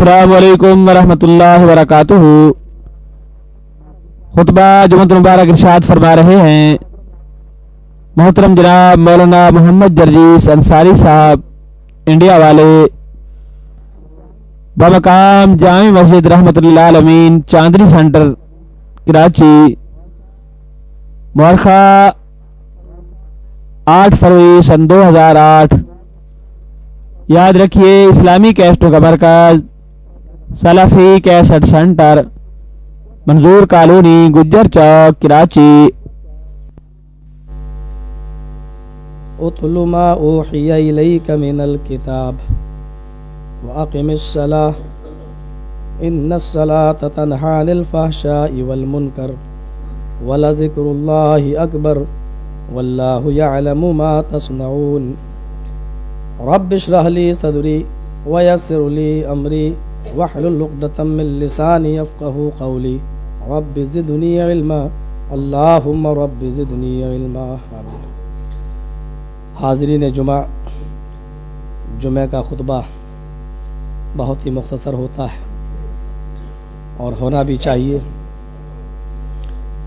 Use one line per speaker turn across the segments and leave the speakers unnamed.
السلام علیکم ورحمۃ اللہ وبرکاتہ۔ خطبہ جمعت مبارک ارشاد فرما رہے ہیں۔ محترم جناب مولانا محمد جرجیس انصاری صاحب، انڈیا والے۔ بمقام جامع مسجد رحمت اللہ عالمین چاندنی سینٹر، کراچی۔ مورخہ آٹھ فروری سن دو ہزار آٹھ۔ یاد رکھیے، اسلامی کیسٹوں کا مرکز Salafi cassette centre, Manzoor colony, Gujjar Chowk, Karachi.
اتل ما اوحی الیک من الكتاب واقم الصلاة ان الصلاة تنہى عن الفحشاء والمنکر ولذکر اللہ اکبر واللہ یعلم ما تصنعون۔ رب اشرح لي صدري ويسر لي امري واحلل عقدة من لساني يفقهوا قولي. رب زدني علما. اللهم رب زدني علما. حاضرین جمعہ جمعہ کا خطبہ بہت ہی مختصر ہوتا ہے اور ہونا بھی چاہیے۔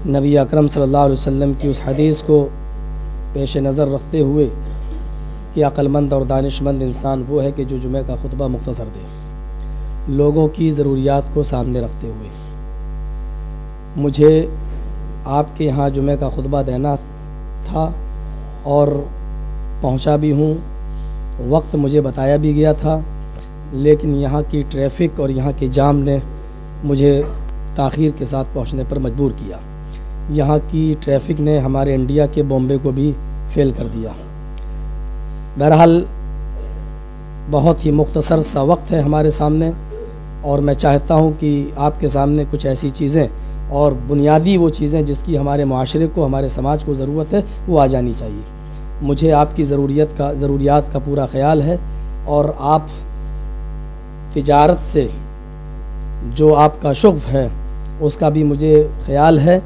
نبی اکرم صلی اللہ علیہ وسلم کی اس حدیث کو پیش نظر رکھتے ہوئے کہ عقل مند اور دانش مند انسان وہ ہے کہ جو جمعہ کا خطبہ مختصر دے۔ لوگوں کی ضروریات کو سامنے رکھتے ہوئے۔ مجھے آپ کے یہاں جمعہ کا خطبہ دینا تھا اور پہنچا بھی ہوں۔ وقت مجھے بتایا بھی گیا تھا، لیکن یہاں کی ٹریفک اور یہاں کے جام نے مجھے تاخیر کے ساتھ پہنچنے پر مجبور کیا۔ یہاں کی ٹریفک نے ہمارے انڈیا کے بامبے کو بھی فیل کر دیا۔ بہرحال، بہت ہی مختصر سا وقت ہے ہمارے سامنے۔ اور میں چاہتا ہوں کہ آپ کے سامنے کچھ ایسی چیزیں اور بنیادی وہ چیزیں جس کی ہمارے معاشرے کو، ہمارے سماج کو ضرورت ہے، وہ آ جانی چاہیے۔ مجھے آپ کی ضروریت کا، ضروریات کا پورا خیال ہے اور آپ تجارت سے جو آپ کا شغف ہے، اس کا بھی مجھے خیال ہے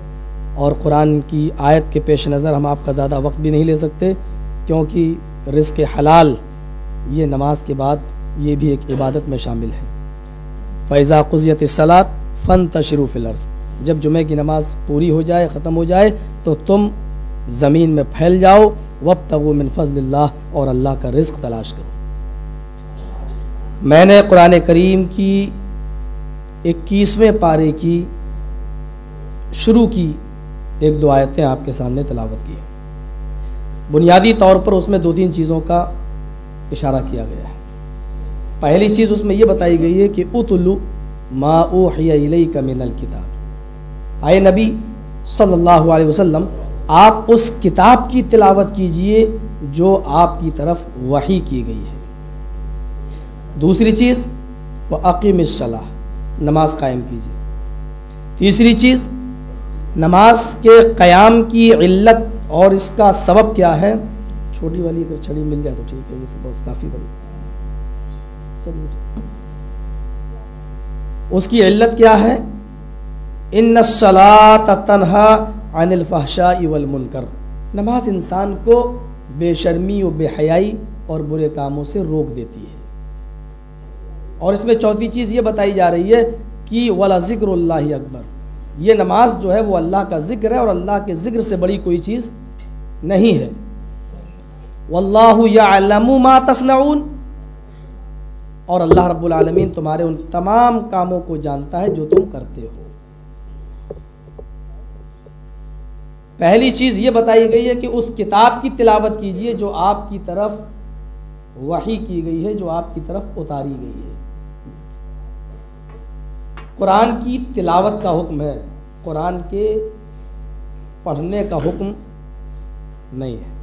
اور قرآن کی آیت کے پیش نظر ہم آپ کا زیادہ وقت بھی نہیں لے سکتے کیونکہ رزق حلال یہ نماز کے بعد یہ بھی ایک عبادت میں شامل ہے۔ فیضا قزیت سلاد فن تشروف الرض جب جمعہ کی نماز پوری ہو جائے، ختم ہو جائے، تو تم زمین میں پھیل جاؤ وب من فضل اللہ اور اللہ کا رزق تلاش کرو۔ میں نے قرآن کریم کی اکیسویں پارے کی شروع کی ایک دو آیتیں آپ کے سامنے تلاوت کی بنیادی طور پر اس میں دو تین چیزوں کا اشارہ کیا گیا ہے۔ پہلی چیز اس میں یہ بتائی گئی ہے کہ اتلو ما اوحی الیک من الکتاب۔ آئے نبی صلی اللہ علیہ وسلم، آپ اس کتاب کی تلاوت کیجیے جو آپ کی طرف وحی کی گئی ہے۔ دوسری چیز وہ عقیم الصلاح نماز قائم کیجیے تیسری چیز، نماز کے قیام کی علت اور اس کا سبب کیا ہے؟ چھوٹی والی اگر چھڑی مل جائے تو ٹھیک ہے بہت کافی بڑی۔ اس کی علت کیا ہے؟ ان تنہا عن الفحشاء والمنکر. نماز انسان کو بے شرمی و بے حیائی اور برے کاموں سے روک دیتی ہے. اور اس میں چوتھی چیز یہ بتائی جا رہی ہے کہ ولا ذکر اللہ اکبر یہ نماز جو ہے وہ اللہ کا ذکر ہے اور اللہ کے ذکر سے بڑی کوئی چیز نہیں ہے. واللہ یعلم ما تصنعون. اور اللہ رب العالمین تمہارے ان تمام کاموں کو جانتا ہے جو تم کرتے ہو۔ پہلی چیز یہ بتائی گئی ہے کہ اس کتاب کی تلاوت کیجیے جو آپ کی طرف وحی کی گئی ہے، جو آپ کی طرف اتاری گئی ہے۔ قرآن کی تلاوت کا حکم ہے۔ قرآن کے پڑھنے کا حکم نہیں ہے۔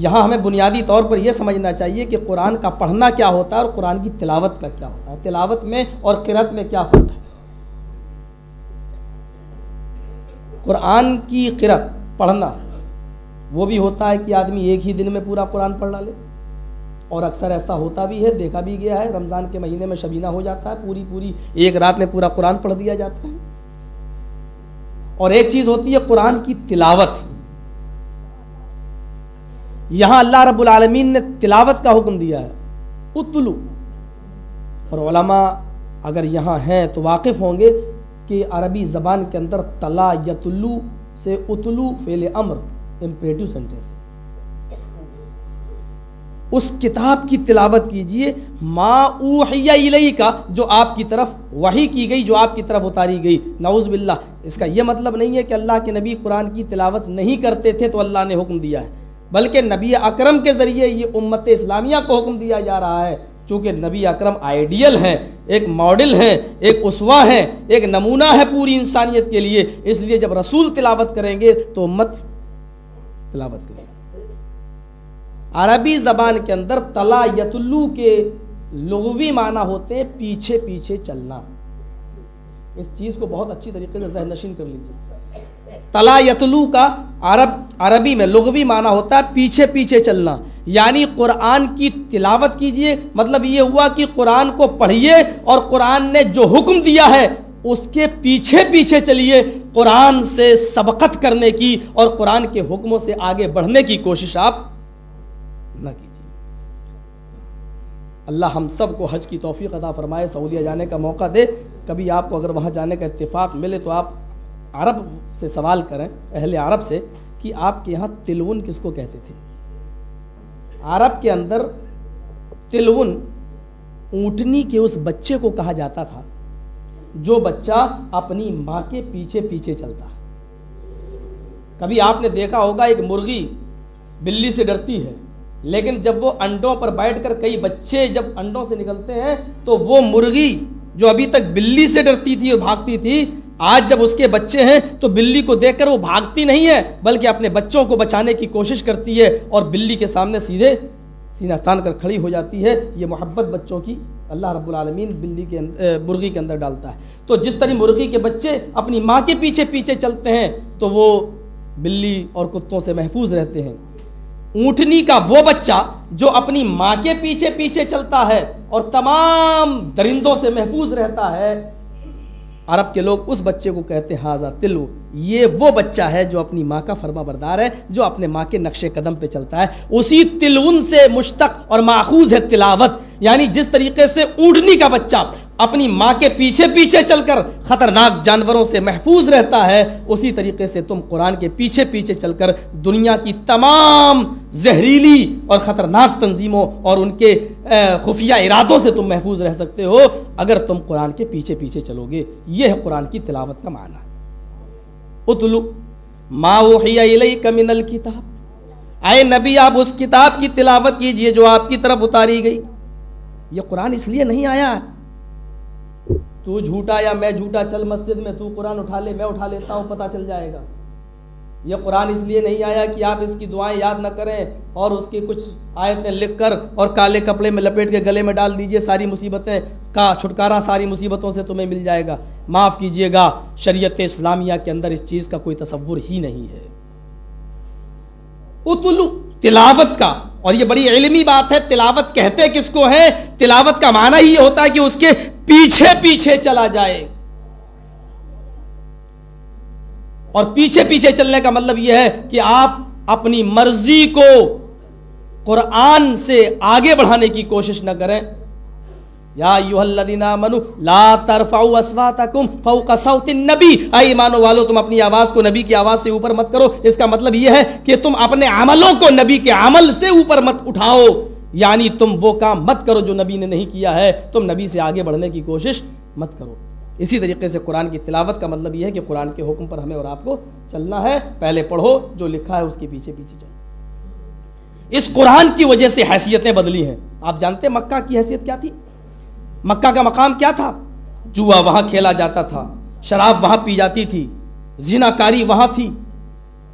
یہاں ہمیں بنیادی طور پر یہ سمجھنا چاہیے کہ قرآن کا پڑھنا کیا ہوتا ہے اور قرآن کی تلاوت کا کیا ہوتا ہے، تلاوت میں اور قرت میں کیا فرق ہے؟ قرآن کی قرت پڑھنا، وہ بھی ہوتا ہے کہ آدمی ایک ہی دن میں پورا قرآن پڑھ لے۔ اور اکثر ایسا ہوتا بھی ہے، دیکھا بھی گیا ہے، رمضان کے مہینے میں شبینہ ہو جاتا ہے، پوری پوری ایک رات میں پورا قرآن پڑھ دیا جاتا ہے۔ اور ایک چیز ہوتی ہے، قرآن کی تلاوت۔ یہاں اللہ رب العالمین نے تلاوت کا حکم دیا ہے۔ اتلو۔ اور علماء اگر یہاں ہیں تو واقف ہوں گے کہ عربی زبان کے اندر تلا یتلو سے اتلو فیل امر امپریٹو سینٹینس اس کتاب کی تلاوت کیجیے۔ ما اوحی الی کا جو آپ کی طرف وحی کی گئی، جو آپ کی طرف اتاری گئی۔ نعوذ باللہ۔ اس کا یہ مطلب نہیں ہے کہ اللہ کے نبی قرآن کی تلاوت نہیں کرتے تھے تو اللہ نے حکم دیا ہے۔ بلکہ نبی اکرم کے ذریعے یہ امت اسلامیہ کو حکم دیا جا رہا ہے۔ چونکہ نبی اکرم آئیڈیل ہیں، ایک ماڈل ہیں، ایک اسوا ہے ایک نمونہ ہے پوری انسانیت کے لیے۔ اس لیے جب رسول تلاوت کریں گے تو امت تلاوت کریں گے عربی زبان کے اندر تلا یتلو کے لغوی معنی ہوتے ہیں پیچھے پیچھے چلنا۔ اس چیز کو بہت اچھی طریقے سے ذہن نشین کر لیجیے تلا یتلو کا عرب عربی میں لغوی معنی ہوتا ہے پیچھے پیچھے چلنا۔ یعنی قرآن کی تلاوت کیجیے۔ مطلب یہ ہوا کہ قرآن کو پڑھیے اور قرآن نے جو حکم دیا ہے اس کے پیچھے پیچھے چلیے قرآن سے سبقت کرنے کی اور قرآن کے حکموں سے آگے بڑھنے کی کوشش آپ نہ کیجیے اللہ ہم سب کو حج کی توفیق عطا فرمائے، سعودیہ جانے کا موقع دے۔ کبھی آپ کو اگر وہاں جانے کا اتفاق ملے تو آپ عرب سے سوال کریں، اہل عرب سے، کہ آپ کے یہاں تلون کس کو کہتے تھے؟ عرب کے اندر تلون اونٹنی کے اس بچے کو کہا جاتا تھا، جو بچہ اپنی ماں کے پیچھے پیچھے چلتا ہے۔ کبھی آپ نے دیکھا ہوگا، ایک مرغی بلی سے ڈرتی ہے، لیکن جب وہ انڈوں پر بیٹھ کر کئی بچے جب انڈوں سے نکلتے ہیں، تو وہ مرغی جو ابھی تک بلی سے ڈرتی تھی اور بھاگتی تھی آج جب اس کے بچے ہیں تو بلی کو دیکھ کر وہ بھاگتی نہیں ہے، بلکہ اپنے بچوں کو بچانے کی کوشش کرتی ہے اور بلی کے سامنے سیدھے سینہ تان کر کھڑی ہو جاتی ہے۔ یہ محبت بچوں کی اللہ رب العالمین بلی کے مرغی کے اندر ڈالتا ہے۔ تو جس طرح مرغی کے بچے اپنی ماں کے پیچھے پیچھے چلتے ہیں، تو وہ بلی اور کتوں سے محفوظ رہتے ہیں۔ اونٹنی کا وہ بچہ جو اپنی ماں کے پیچھے پیچھے چلتا ہے اور تمام درندوں سے محفوظ رہتا ہے عرب کے لوگ اس بچے کو کہتے حاضہ تلو. یہ وہ بچہ ہے جو اپنی ماں کا فرما بردار ہے، جو اپنے ماں کے نقش قدم پہ چلتا ہے۔ اسی تلون سے مشتق اور ماخوذ ہے تلاوت یعنی جس طریقے سے اونٹنی کا بچہ اپنی ماں کے پیچھے پیچھے چل کر خطرناک جانوروں سے محفوظ رہتا ہے، اسی طریقے سے تم قرآن کے پیچھے پیچھے چل کر دنیا کی تمام زہریلی اور خطرناک تنظیموں اور ان کے خفیہ ارادوں سے تم محفوظ رہ سکتے ہو۔ اگر تم قرآن کے پیچھے پیچھے چلو گے، یہ ہے قرآن کی تلاوت کا معنی۔ اتلو، ما الیک من الکتاب۔ اے نبی، آپ اس کتاب کی تلاوت کیجیے جو آپ کی طرف اتاری گئی۔ یہ قرآن اس لیے نہیں آیا۔ تو جھوٹا یا میں جھوٹا، چل مسجد میں، تو قرآن اٹھا لے، میں اٹھا لیتا ہوں، پتہ چل جائے گا۔ یہ قرآن اس لیے نہیں آیا کہ آپ اس کی دعائیں یاد نہ کریں اور اس کی کچھ آیتیں لکھ کر اور کالے کپڑے میں لپیٹ کے گلے میں ڈال دیجیے ساری مصیبتیں۔ کا چھٹکارا ساری مصیبتوں سے تمہیں مل جائے گا۔ معاف کیجیے گا شریعت اسلامیہ کے اندر اس چیز کا کوئی تصور ہی نہیں ہے۔ اتلو تلاوت کا اور یہ بڑی علمی بات ہے، تلاوت کہتے کس کو ہے؟ تلاوت کا معنی ہی ہوتا ہے کہ اس کے پیچھے پیچھے چلا جائے۔ اور پیچھے پیچھے چلنے کا مطلب یہ ہے کہ آپ اپنی مرضی کو قرآن سے آگے بڑھانے کی کوشش نہ کریں۔ یا ایوہ الذین آمنوا لا ترفعوا اصواتکم فوق صوت النبی. اے ایمانو والو، تم اپنی آواز کو نبی کی آواز سے اوپر مت کرو. اس کا مطلب یہ ہے کہ تم اپنے عملوں کو نبی کے عمل سے اوپر مت اٹھاؤ. یعنی تم وہ کام مت کرو جو نبی نے نہیں کیا ہے. تم نبی سے آگے بڑھنے کی کوشش مت کرو. اسی طریقے سے قرآن کی تلاوت کا مطلب یہ ہے کہ قرآن کے حکم پر ہمیں اور آپ کو چلنا ہے. پہلے پڑھو جو لکھا ہے اس کے پیچھے پیچھے چلو. اس قرآن کی وجہ سے حیثیتیں بدلی ہیں. آپ جانتے ہیں مکہ کی حیثیت کیا تھی؟ مکہ کا مقام کیا تھا؟ جوا وہاں کھیلا جاتا تھا، شراب وہاں پی جاتی تھی زنا کاری وہاں تھی۔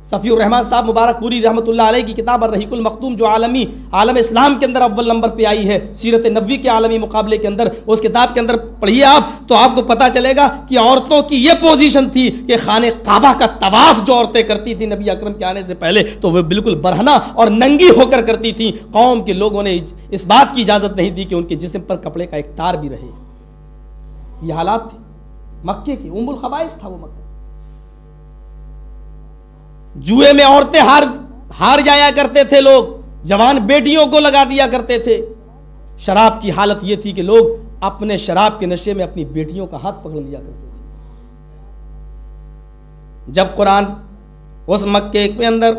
صفی الرحمان صاحب مبارک پوری رحمۃ اللہ علیہ کی کتاب الرحیق المختوم جو عالمی عالم اسلام کے اندر اول نمبر پہ آئی ہے، سیرت نبوی کے عالمی مقابلے کے اندر۔ اس کتاب کے اندر پڑھیے آپ، تو آپ کو پتا چلے گا کہ عورتوں کی یہ پوزیشن تھی کہ خانہ کعبہ کا طواف جو عورتیں کرتی تھی نبی اکرم کے آنے سے پہلے، تو وہ بالکل برہنا اور ننگی ہو کر کرتی تھی قوم کے لوگوں نے اس بات کی اجازت نہیں دی کہ ان کے جسم پر کپڑے کا ایک تار بھی رہے۔ یہ حالات تھی مکے کی ام الخبائش تھا وہ مکہ۔ جوئے میں عورتیں ہار ہار جایا کرتے تھے لوگ، جوان بیٹیوں کو لگا دیا کرتے تھے۔ شراب کی حالت یہ تھی کہ لوگ اپنے شراب کے نشے میں اپنی بیٹیوں کا ہاتھ پکڑ لیا کرتے تھے۔ جب قرآن اس مکے کے اندر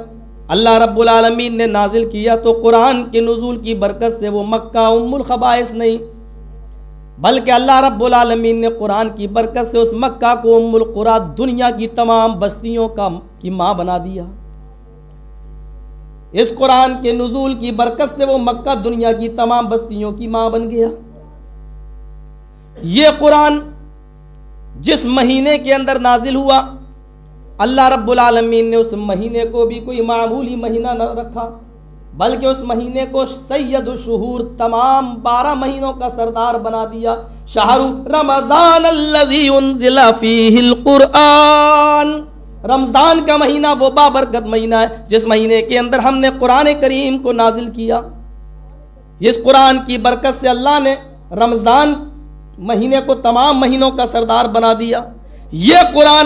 اللہ رب العالمین نے نازل کیا تو قرآن کے نزول کی برکت سے وہ مکہ ام الخبائش نہیں بلکہ اللہ رب العالمین نے قرآن کی برکت سے اس مکہ کو ام القرا دنیا کی تمام بستیوں کا کی ماں بنا دیا۔ اس قرآن کے نزول کی برکت سے وہ مکہ دنیا کی تمام بستیوں کی ماں بن گیا۔ یہ قرآن جس مہینے کے اندر نازل ہوا، اللہ رب العالمین نے اس مہینے کو بھی کوئی معمولی مہینہ نہ رکھا۔ بلکہ اس مہینے کو سید الشہور تمام بارہ مہینوں کا سردار بنا دیا۔ شاہ رمضان انزل فیہ القرآن۔ رمضان کا مہینہ وہ بابرکت مہینہ ہے، جس مہینے کے اندر ہم نے قرآن کریم کو نازل کیا۔ اس قرآن کی برکت سے اللہ نے رمضان مہینے کو تمام مہینوں کا سردار بنا دیا۔ یہ قرآن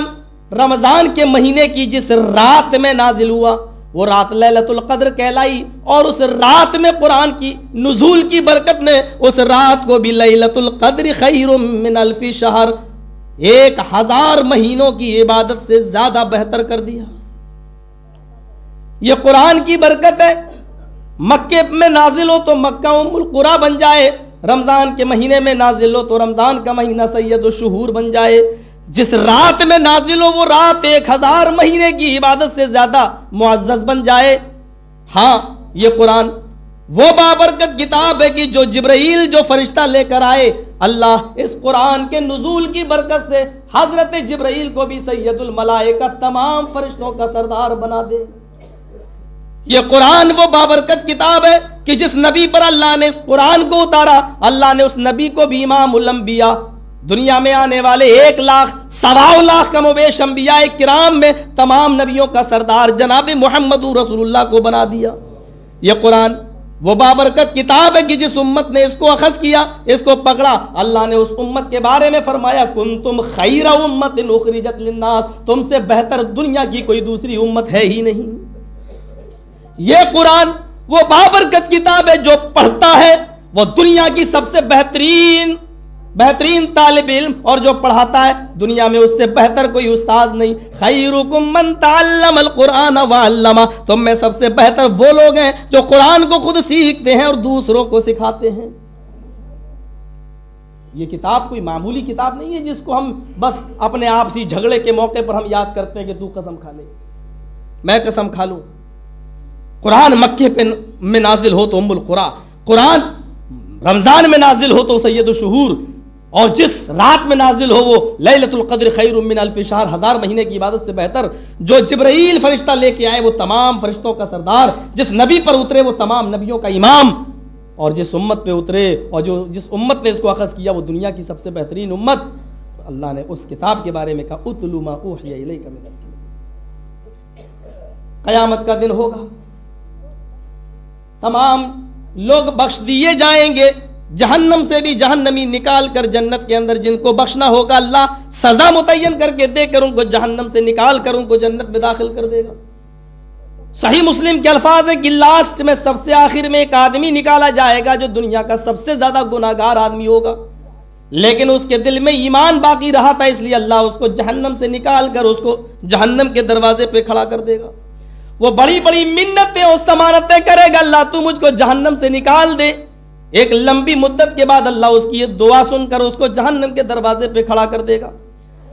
رمضان کے مہینے کی جس رات میں نازل ہوا وہ رات لیلت القدر کہلائی اور اس رات میں قرآن کی نزول کی برکت نے اس رات کو بھی لیلت القدر خیر من الف شہر ایک ہزار مہینوں کی عبادت سے زیادہ بہتر کر دیا۔ یہ قرآن کی برکت ہے۔ مکے میں نازل ہو تو مکہ ام القرا بن جائے۔ رمضان کے مہینے میں نازل ہو تو رمضان کا مہینہ سید الشہور بن جائے۔ جس رات میں نازل ہو، وہ رات ایک ہزار مہینے کی عبادت سے زیادہ معزز بن جائے۔ ہاں یہ قرآن وہ بابرکت کتاب ہے کہ جو جبرائیل جو فرشتہ لے کر آئے، اللہ اس قرآن کے نزول کی برکت سے حضرت جبرائیل کو بھی سید الملائکہ تمام فرشتوں کا سردار بنا دے۔ یہ قرآن وہ بابرکت کتاب ہے کہ جس نبی پر اللہ نے اس قرآن کو اتارا، اللہ نے اس نبی کو بھی امام الانبیاء دنیا میں آنے والے ایک لاکھ سوا لاکھ کا مبیش انبیاء کرام میں تمام نبیوں کا سردار جناب محمد رسول اللہ کو بنا دیا۔ یہ قرآن وہ بابرکت کتاب ہے کہ جس امت نے اس کو اخذ کیا، اس کو پکڑا۔ اللہ نے اس امت کے بارے میں فرمایا کن تم خیر امت اخرجت للناس۔ تم سے بہتر دنیا کی کوئی دوسری امت ہے ہی نہیں۔ یہ قرآن وہ بابرکت کتاب ہے جو پڑھتا ہے، وہ دنیا کی سب سے بہترین بہترین طالب علم اور جو پڑھاتا ہے، دنیا میں اس سے بہتر کوئی استاذ نہیں۔ خیرکم من تعلم القرآن وعلما تم میں سب سے بہتر وہ لوگ ہیں جو قرآن کو خود سیکھتے ہیں اور دوسروں کو سکھاتے ہیں۔ یہ کتاب کوئی معمولی کتاب نہیں ہے جس کو ہم بس اپنے آپسی جھگڑے کے موقع پر ہم یاد کرتے ہیں کہ تو قسم کھا لے۔ میں قسم کھا لوں۔ قرآن مکے پہ میں نازل ہو تو ام القرا قرآن رمضان میں نازل ہو تو سید الشہور۔ اور جس رات میں نازل ہو وہ لیلت القدر خیر من الف شہر، ہزار مہینے کی عبادت سے بہتر، جو جبرائیل فرشتہ لے کے آئے وہ تمام فرشتوں کا سردار، جس نبی پر اترے وہ تمام نبیوں کا امام، اور جس امت پہ اترے اور جو جس امت نے اس کو اخذ کیا وہ دنیا کی سب سے بہترین امت، اللہ نے اس کتاب کے بارے میں کہا، اتلو ما اوحی الیک من قیامت کا دن ہوگا۔ تمام لوگ بخش دیے جائیں گے۔ جہنم سے بھی جہنمی نکال کر جنت کے اندر جن کو بخشنا ہوگا، اللہ سزا متعین کر کے دے کر ان کو جہنم سے نکال کر ان کو جنت میں داخل کر دے گا۔ صحیح مسلم کے الفاظ ہے کہ لاسٹ میں سب سے آخر میں ایک آدمی نکالا جائے گا جو دنیا کا سب سے زیادہ گناگار آدمی ہوگا۔ لیکن اس کے دل میں ایمان باقی رہا تھا، اس لیے اللہ اس کو جہنم سے نکال کر اس کو جہنم کے دروازے پہ کھڑا کر دے گا۔ وہ بڑی بڑی منتیں اور سمانتیں کرے گا، اللہ تو مجھ کو جہنم سے نکال دے۔ ایک لمبی مدت کے بعد اللہ اس کی یہ دعا سن کر اس کو جہنم کے دروازے پہ کھڑا کر دے گا۔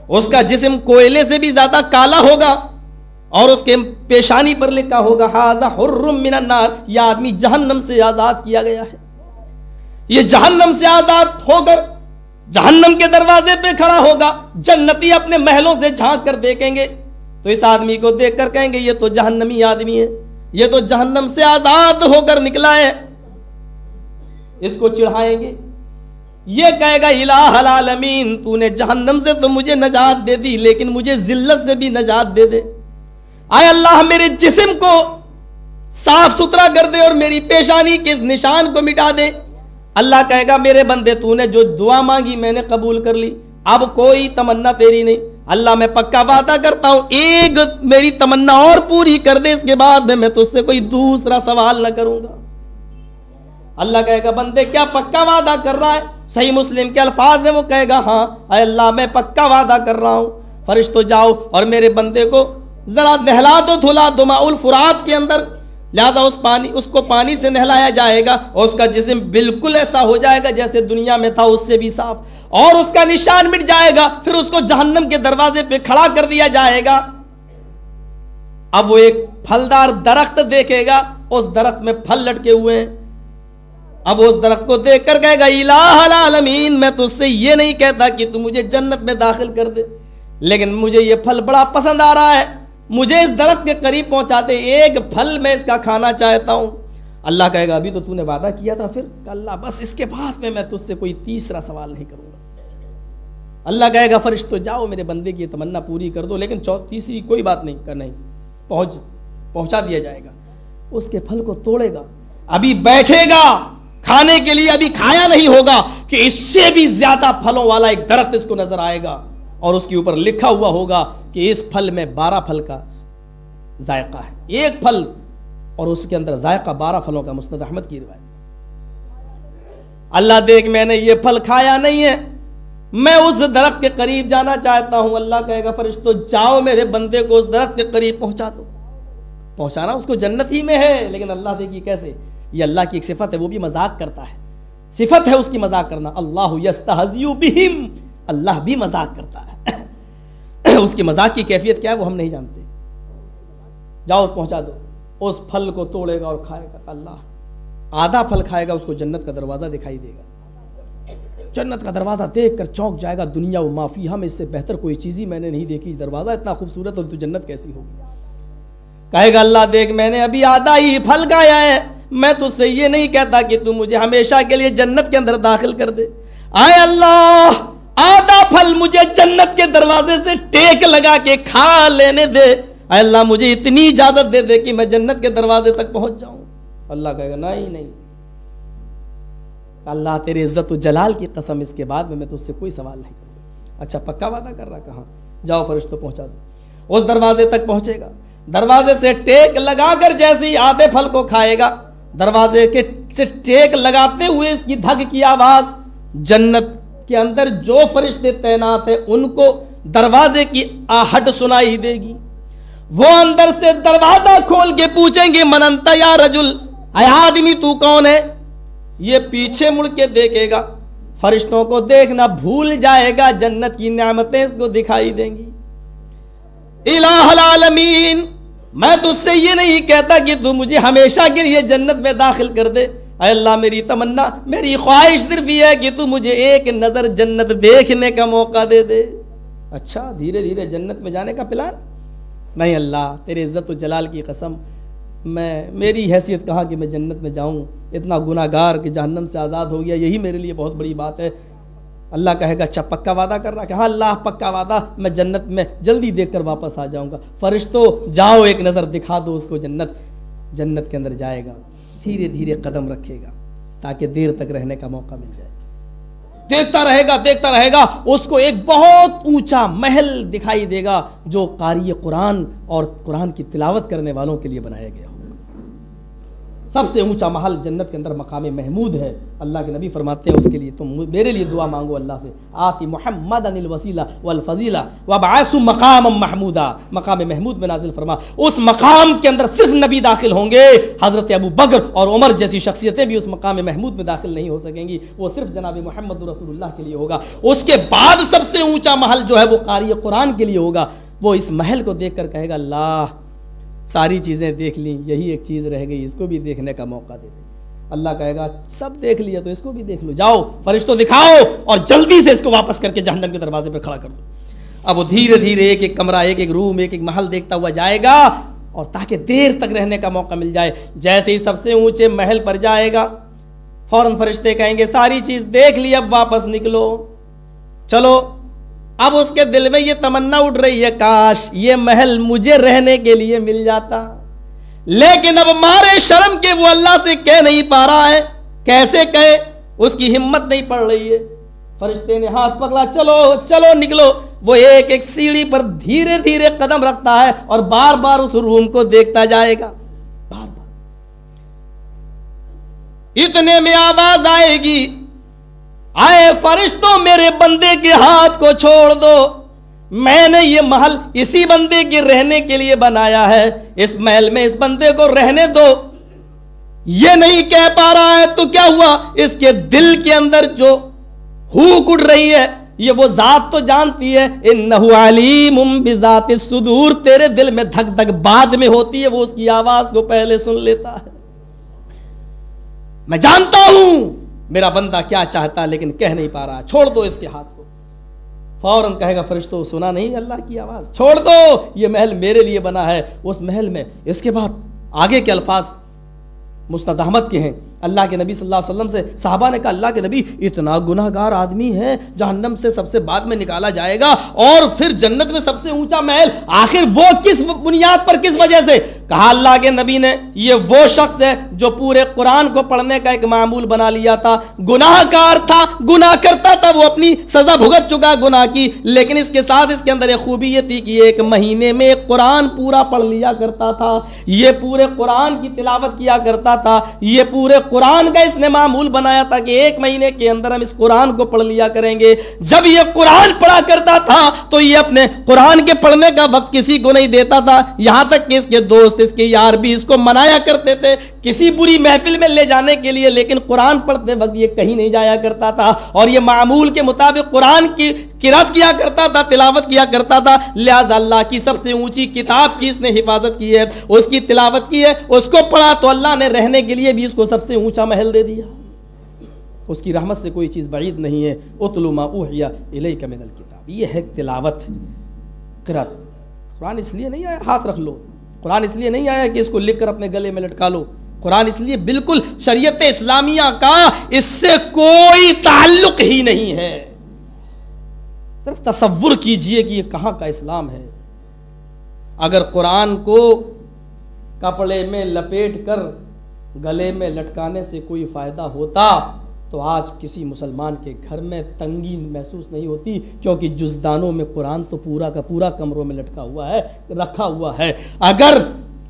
اس کا جسم کوئلے سے بھی زیادہ کالا ہوگا اور اس کے پیشانی پر لکھا ہوگا حرم من النار یہ آدمی جہنم سے آزاد کیا گیا ہے۔ یہ جہنم سے آزاد ہو کر جہنم کے دروازے پہ کھڑا ہوگا، جنتی اپنے محلوں سے جھانک کر دیکھیں گے۔ تو اس آدمی کو دیکھ کر کہیں گے، یہ تو جہنمی آدمی ہے، یہ تو جہنم سے آزاد ہو کر نکلا ہے۔ اس کو چڑھائیں گے؟ یہ کہے گا، الہ العالمین، تو نے جہنم سے تو مجھے نجات دے دی، لیکن مجھے ذلت سے بھی نجات دے دے۔ آئے اللہ، میرے جسم کو صاف ستھرا کر دے اور میری پیشانی کے اس نشان کو مٹا دے۔ اللہ کہے گا، میرے بندے، تو نے جو دعا مانگی، میں نے قبول کر لی۔ اب کوئی تمنا تیری نہیں۔ اللہ، میں پکا وعدہ کرتا ہوں، ایک میری تمنا اور پوری کر دے، اس کے بعد میں میں تو اس سے کوئی دوسرا سوال نہ کروں گا۔ اللہ کہے گا، بندے، کیا پکا وعدہ کر رہا ہے؟ صحیح مسلم کے الفاظ ہیں، وہ کہے گا ہاں اے اللہ، میں پکا وعدہ کر رہا ہوں۔ فرشتو، جاؤ اور میرے بندے کو ذرا نہلا دو، دھلا دو الفرات کے اندر۔ لہذا اس پانی، اس کو پانی سے نہلایا جائے گا اور اس کا جسم بالکل ایسا ہو جائے گا جیسے دنیا میں تھا، اس سے بھی صاف۔ اور اس کا نشان مٹ جائے گا، پھر اس کو جہنم کے دروازے پہ کھڑا کر دیا جائے گا۔ اب وہ ایک پھلدار درخت دیکھے گا، اس درخت میں پھل لٹکے ہوئے ہیں۔ اب اس درخت کو دیکھ کر کہے گا الہ العالمین، میں تو اس سے یہ نہیں کہتا کہ تو مجھے جنت میں داخل کر دے۔ لیکن مجھے یہ پھل بڑا پسند آ رہا ہے۔ مجھے اس درخت کے قریب پہنچاتے ایک پھل میں اس کا کھانا چاہتا ہوں۔ اللہ کہے گا، ابھی تو تو نے وعدہ کیا تھا پھر۔ اللہ، بس اس کے بعد میں میں تجھ سے کوئی تیسرا سوال نہیں کروں گا۔ اللہ کہے گا، فرشتو، جاؤ میرے بندے کی تمنا پوری کر دو، لیکن تیسری کوئی بات نہیں کر نہیں پہنچ، پہنچا دیا جائے گا۔ اس کے پھل کو توڑے گا۔ ابھی بیٹھے گا۔ کھانے کے لیے ابھی کھایا نہیں ہوگا کہ اس سے بھی زیادہ پھلوں والا ایک درخت اس کو نظر آئے گا اور اس کے اوپر لکھا ہوا ہوگا کہ اس پھل میں بارہ پھل کا ذائقہ ہے۔ ایک پھل اور اس کے اندر ذائقہ بارہ پھلوں کا مسند احمد کی روایت۔ اللہ دیکھ میں نے یہ پھل کھایا نہیں ہے۔ میں اس درخت کے قریب جانا چاہتا ہوں۔ اللہ کہے گا، فرشتو، جاؤ میرے بندے کو اس درخت کے قریب پہنچا دو۔ پہنچانا اس کو جنت ہی میں ہے، لیکن اللہ دیکھیے کیسے یہ اللہ کی ایک صفت ہے، وہ بھی مذاق کرتا ہے۔ صفت ہے اس کی مذاق کرنا۔ اللہ بہم، اللہ بھی مذاق کرتا ہے۔ اس کی مذاق کی کیفیت کیا ہے وہ ہم نہیں جانتے۔ جاؤ پہنچا دو۔ اس پھل کو توڑے گا اور کھائے گا۔ اللہ آدھا پھل کھائے گا، اس کو جنت کا دروازہ دکھائی دے گا۔ جنت کا دروازہ دیکھ کر چونک جائے گا، دنیا و معافی ہم اس سے بہتر کوئی چیز ہی میں نے نہیں دیکھی۔ دروازہ اتنا خوبصورت ہو تو جنت کیسی ہوگی؟ کہے گا، اللہ دیکھ، میں نے ابھی آدھا ہی پھل کھایا ہے۔ میں تجھ سے یہ نہیں کہتا کہ تو مجھے ہمیشہ کے لیے جنت کے اندر داخل کر دے۔ آئے اللہ، آدھا پھل مجھے جنت کے دروازے سے ٹیک لگا کے کھا لینے دے۔ اے اللہ، مجھے اتنی اجازت دے دے کہ میں جنت کے دروازے تک پہنچ جاؤں۔ اللہ کہے گا نہیں نہیں۔ اللہ تیرے عزت و جلال کی قسم، اس کے بعد میں میں تو اس سے کوئی سوال نہیں کروں اچھا پکا وعدہ کر رہا کہاں؟ جاؤ فرشتوں پہنچا دو۔ اس دروازے تک پہنچے گا۔ دروازے سے ٹیک لگا کر جیسے ہی آدھے پھل کو کھائے گا۔ دروازے کے سے ٹیک لگاتے ہوئے اس کی دھگ کی آواز، جنت کے اندر جو فرشتے تعینات ہیں، ان کو دروازے کی آہٹ سنائی دے گی۔ وہ اندر سے دروازہ کھول کے پوچھیں گے، مننتا یا رجل، اے آدمی تو کون ہے؟ یہ پیچھے مڑ کے دیکھے گا۔ فرشتوں کو دیکھنا بھول جائے گا، جنت کی نعمتیں اس کو دکھائی دیں گی۔ الہ العالمین میں تجھ سے یہ نہیں کہتا کہ تو مجھے ہمیشہ کے لیے جنت میں داخل کر دے۔ اے اللہ، میری تمنا، میری خواہش صرف یہ ہے کہ تو مجھے ایک نظر جنت دیکھنے کا موقع دے دے۔ اچھا دھیرے دھیرے جنت میں جانے کا پلان؟ نہیں اللہ، تیرے عزت و جلال کی قسم، میں، میری حیثیت کہاں کہ میں جنت میں جاؤں؟ اتنا گناہ گار کہ جہنم سے آزاد ہو گیا، یہی میرے لیے بہت بڑی بات ہے۔ اللہ کہے گا اچھا پکا وعدہ کر رہا کہ ہاں اللہ پکا وعدہ، میں جنت میں جلدی دیکھ کر واپس آ جاؤں گا۔ فرشتوں جاؤ، ایک نظر دکھا دو اس کو جنت۔ جنت کے اندر جائے گا۔ دھیرے دھیرے قدم رکھے گا تاکہ دیر تک رہنے کا موقع مل جائے۔ دیکھتا رہے گا، دیکھتا رہے گا۔ اس کو ایک بہت اونچا محل دکھائی دے گا جو قاری قرآن اور قرآن کی تلاوت کرنے والوں کے لیے بنایا گیا ہو۔ سب سے اونچا محل جنت کے اندر مقام محمود ہے۔ اللہ کے نبی فرماتے ہیں اس کے لیے تم میرے لیے دعا مانگو اللہ سے۔ آتی محمد ان الوسیلہ والفضیلہ وبعث مقام محمودہ مقام محمود میں نازل فرما۔ اس مقام کے اندر صرف نبی داخل ہوں گے۔ حضرت ابو بکر اور عمر جیسی شخصیتیں بھی اس مقام محمود میں داخل نہیں ہو سکیں گی۔ وہ صرف جناب محمد رسول اللہ کے لیے ہوگا۔ اس کے بعد سب سے اونچا محل جو ہے وہ قاری قرآن کے لیے ہوگا۔ وہ اس محل کو دیکھ کر کہے گا اللہ ساری چیزیں دیکھ لیں، یہی ایک چیز رہ گئی، اس کو بھی دیکھنے کا موقع دے دیں۔ اللہ کہے گا، سب دیکھ لیا تو اس کو بھی دیکھ لو، جاؤ، فرشتوں دکھاؤ اور جلدی سے اس کو واپس کر کے جہنم کے دروازے پہ کھڑا کر دو۔ اب وہ دھیرے دھیرے ایک ایک کمرہ، ایک ایک روم، ایک ایک محل دیکھتا ہوا جائے گا اور تاکہ دیر تک رہنے کا موقع مل جائے۔ جیسے ہی سب سے اونچے محل پر جائے گا، فوراً فرشتے کہیں گے، ساری چیز دیکھ لی، اب واپس نکلو۔ چلو اب اس کے دل میں یہ تمنا اٹھ رہی ہے، کاش یہ محل مجھے رہنے کے لیے مل جاتا۔ لیکن اب مارے شرم کے وہ اللہ سے کہہ نہیں پا رہا ہے۔ کیسے کہے؟ اس کی ہمت نہیں پڑ رہی ہے۔ فرشتے نے ہاتھ پکڑا، چلو چلو، نکلو۔ وہ ایک ایک سیڑھی پر دھیرے دھیرے قدم رکھتا ہے اور بار بار اس روم کو دیکھتا جائے گا۔ بار بار۔ اتنے میں آواز آئے گی۔ آئے فرشتوں، میرے بندے کے ہاتھ کو چھوڑ دو۔ میں نے یہ محل اسی بندے کے رہنے کے لیے بنایا ہے۔ اس محل میں اس بندے کو رہنے دو۔ یہ نہیں کہہ پا رہا ہے تو کیا ہوا؟ اس کے دل کے اندر جو ہوک اڑ رہی ہے، یہ وہ ذات تو جانتی ہے۔ انہو علیم بذات الصدور، تیرے دل میں دھک دھک بعد میں ہوتی ہے، وہ اس کی آواز کو پہلے سن لیتا ہے۔ میں جانتا ہوں میرا بندہ کیا چاہتا ہے لیکن کہہ نہیں پا رہا، چھوڑ دو اس کے ہاتھ کو۔ فوراً کہے گا فرشتوں سنا نہیں اللہ کی آواز۔ چھوڑ دو، یہ محل میرے لیے بنا ہے۔ اس محل میں، اس کے بعد آگے کے الفاظ مستد احمد کے ہیں۔ اللہ کے نبی صلی اللہ علیہ وسلم سے، صحابہ نے کہا، اللہ کے نبی، اتنا گناہ گار آدمی ہے، جہنم سے سب سے بعد میں نکالا جائے گا اور پھر جنت میں سب سے اونچا محل، آخر وہ کس بنیاد پر، کس وجہ سے؟ کہا اللہ کے نبی نے، یہ وہ شخص ہے جو پورے قرآن کو پڑھنے کا ایک معمول بنا لیا تھا۔ گناہ کار تھا، گناہ کرتا تھا، وہ اپنی سزا بھگت چکا گناہ کی۔ لیکن اس کے ساتھ اس کے اندر ایک خوبی یہ تھی کہ ایک مہینے میں ایک قرآن پورا پڑھ لیا کرتا تھا۔ یہ پورے قرآن کی تلاوت کیا کرتا تھا۔ یہ پورے قرآن کا اس نے معمول بنایا تھا کہ ایک مہینے کے اندر ہم اس قرآن کو پڑھ لیا کریں گے۔ جب یہ قرآن پڑھا کرتا تھا تو یہ اپنے قرآن کے پڑھنے کا وقت کسی کو نہیں دیتا تھا۔ یہاں تک کہ اس کے دوست، اس کے یار بھی اس کو منایا کرتے تھے کسی بری محفل میں لے جانے کے لیے، لیکن قرآن پڑھتے وقت یہ کہیں نہیں جایا کرتا تھا۔ اور یہ معمول کے مطابق قرآن کی قرات کیا کرتا تھا، تلاوت کیا کرتا تھا۔ لہذا اللہ کی سب سے اونچی کتاب کی اس نے حفاظت کی ہے، اس کی تلاوت کی ہے، اس کو پڑھا تو اللہ نے رہنے کے لیے بھی اس کو سب سے اونچا محل دے دیا۔ اس کی رحمت سے کوئی چیز بعید نہیں ہے۔ اتلو ما اوحیا الیک من الکتاب۔ یہ ہے تلاوت۔ قرات قرآن اس لیے نہیں آیا، ہاتھ رکھ لو۔ قرآن اس لیے نہیں آیا کہ اس کو لکھ کر اپنے گلے میں لٹکا لو۔ قرآن اس لیے بالکل شریعت اسلامیہ کا اس سے کوئی تعلق ہی نہیں ہے۔ صرف تصور کیجیے کہ یہ کہاں کا اسلام ہے۔ اگر قرآن کو کپڑے میں لپیٹ کر گلے میں لٹکانے سے کوئی فائدہ ہوتا تو آج کسی مسلمان کے گھر میں تنگی محسوس نہیں ہوتی، کیونکہ جزدانوں میں قرآن تو پورا کا پورا کمروں میں لٹکا ہوا ہے، رکھا ہوا ہے۔ اگر